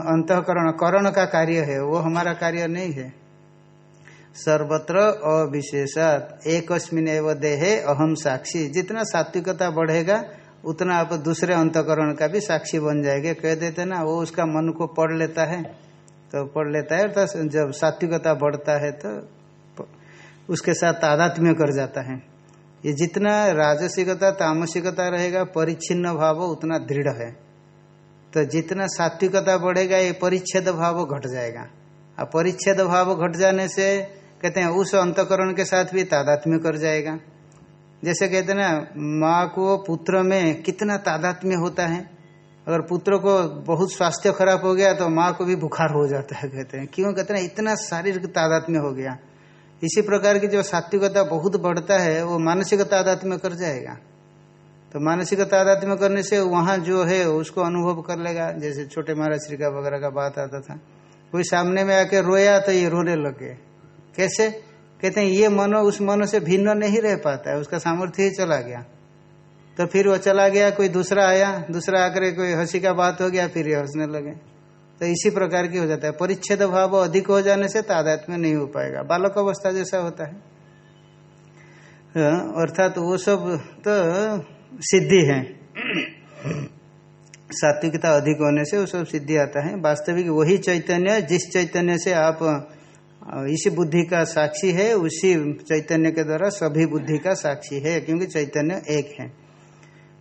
अंतकरण, करण का कार्य है, वो हमारा कार्य नहीं है। सर्वत्र अविशेषात एकस्मिन एवं देहे अहम साक्षी। जितना सात्विकता बढ़ेगा उतना आप दूसरे अंतकरण का भी साक्षी बन जाएँगे। कह देते ना, वो उसका मन को पढ़ लेता है तो पढ़ लेता है, अर्थात जब सात्विकता बढ़ता है तो उसके साथ तादात्म्य कर जाता है। ये जितना राजसिकता, तामसिकता रहेगा, परिच्छिन्न भाव उतना दृढ़ है। तो जितना सात्विकता बढ़ेगा, ये परिच्छेद भाव घट जाएगा। और परिच्छेद भाव घट जाने से, कहते हैं, उस अंतकरण के साथ भी तादात्म्य कर जाएगा। जैसे कहते ना, माँ को पुत्र में कितना तादात्म्य होता है। अगर पुत्र को बहुत स्वास्थ्य खराब हो गया तो माँ को भी बुखार हो जाता है, कहते हैं। क्यों? कहते हैं इतना शारीरिक तादात्म्य हो गया। इसी प्रकार की जो सात्विकता बहुत बढ़ता है, वो मानसिक तादात्म्य कर जाएगा। तो मानसिक तादात्म्य करने से वहाँ जो है, उसको अनुभव कर लेगा। जैसे छोटे महाराज श्री का वगैरह का बात आता था। कोई सामने में आके रोया तो ये रोने लगे कैसे? कहते हैं, ये मनो, उस मनो से भिन्न नहीं रह पाता है, उसका सामर्थ्य ही चला गया। तो फिर वो चला गया, कोई दूसरा आया, दूसरा आकर कोई हँसी का बात हो गया, फिर ये हंसने लगे। तो इसी प्रकार की हो जाता है। परिच्छेद भाव अधिक हो जाने से तादात्म्य नहीं हो पाएगा। बालक अवस्था जैसा होता है। अर्थात तो वो सब तो सिद्धि है। सात्विकता अधिक होने से वो सब सिद्धि आता है। वास्तविक वही चैतन्य, जिस चैतन्य से आप इसी बुद्धि का साक्षी है, उसी चैतन्य के द्वारा सभी बुद्धि का साक्षी है, क्योंकि चैतन्य एक है।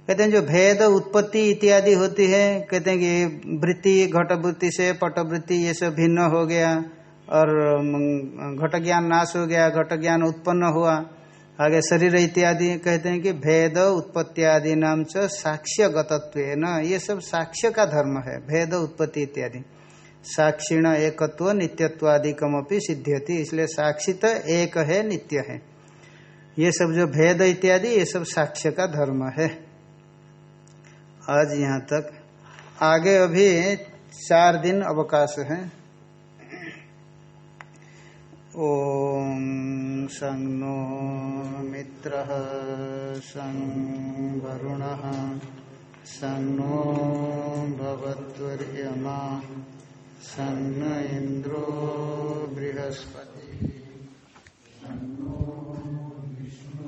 कहते हैं जो भेद, उत्पत्ति इत्यादि होती है, कहते हैं कि वृत्ति घट वृत्ति से पट वृत्ति ये सब भिन्न हो गया, और घट ज्ञान नाश हो गया, घट ज्ञान उत्पन्न हुआ। आगे शरीर इत्यादि कहते हैं कि भेद उत्पत्ति आदि नाम से साक्ष्य गतत्व न ये सब साक्ष्य का धर्म है, भेद, उत्पत्ति इत्यादि। साक्षिण एकत्व नित्यत्वादिकमपि सिद्ध्यति। इसलिए साक्षी तो एक है, नित्य है। ये सब जो भेद इत्यादि, ये सब साक्ष्य का धर्म है। आज यहाँ तक। आगे अभी चार दिन अवकाश है। ओम सं नो मित्र सं वरुण। सं सन्न इंद्रो बृहस्पति विष्णु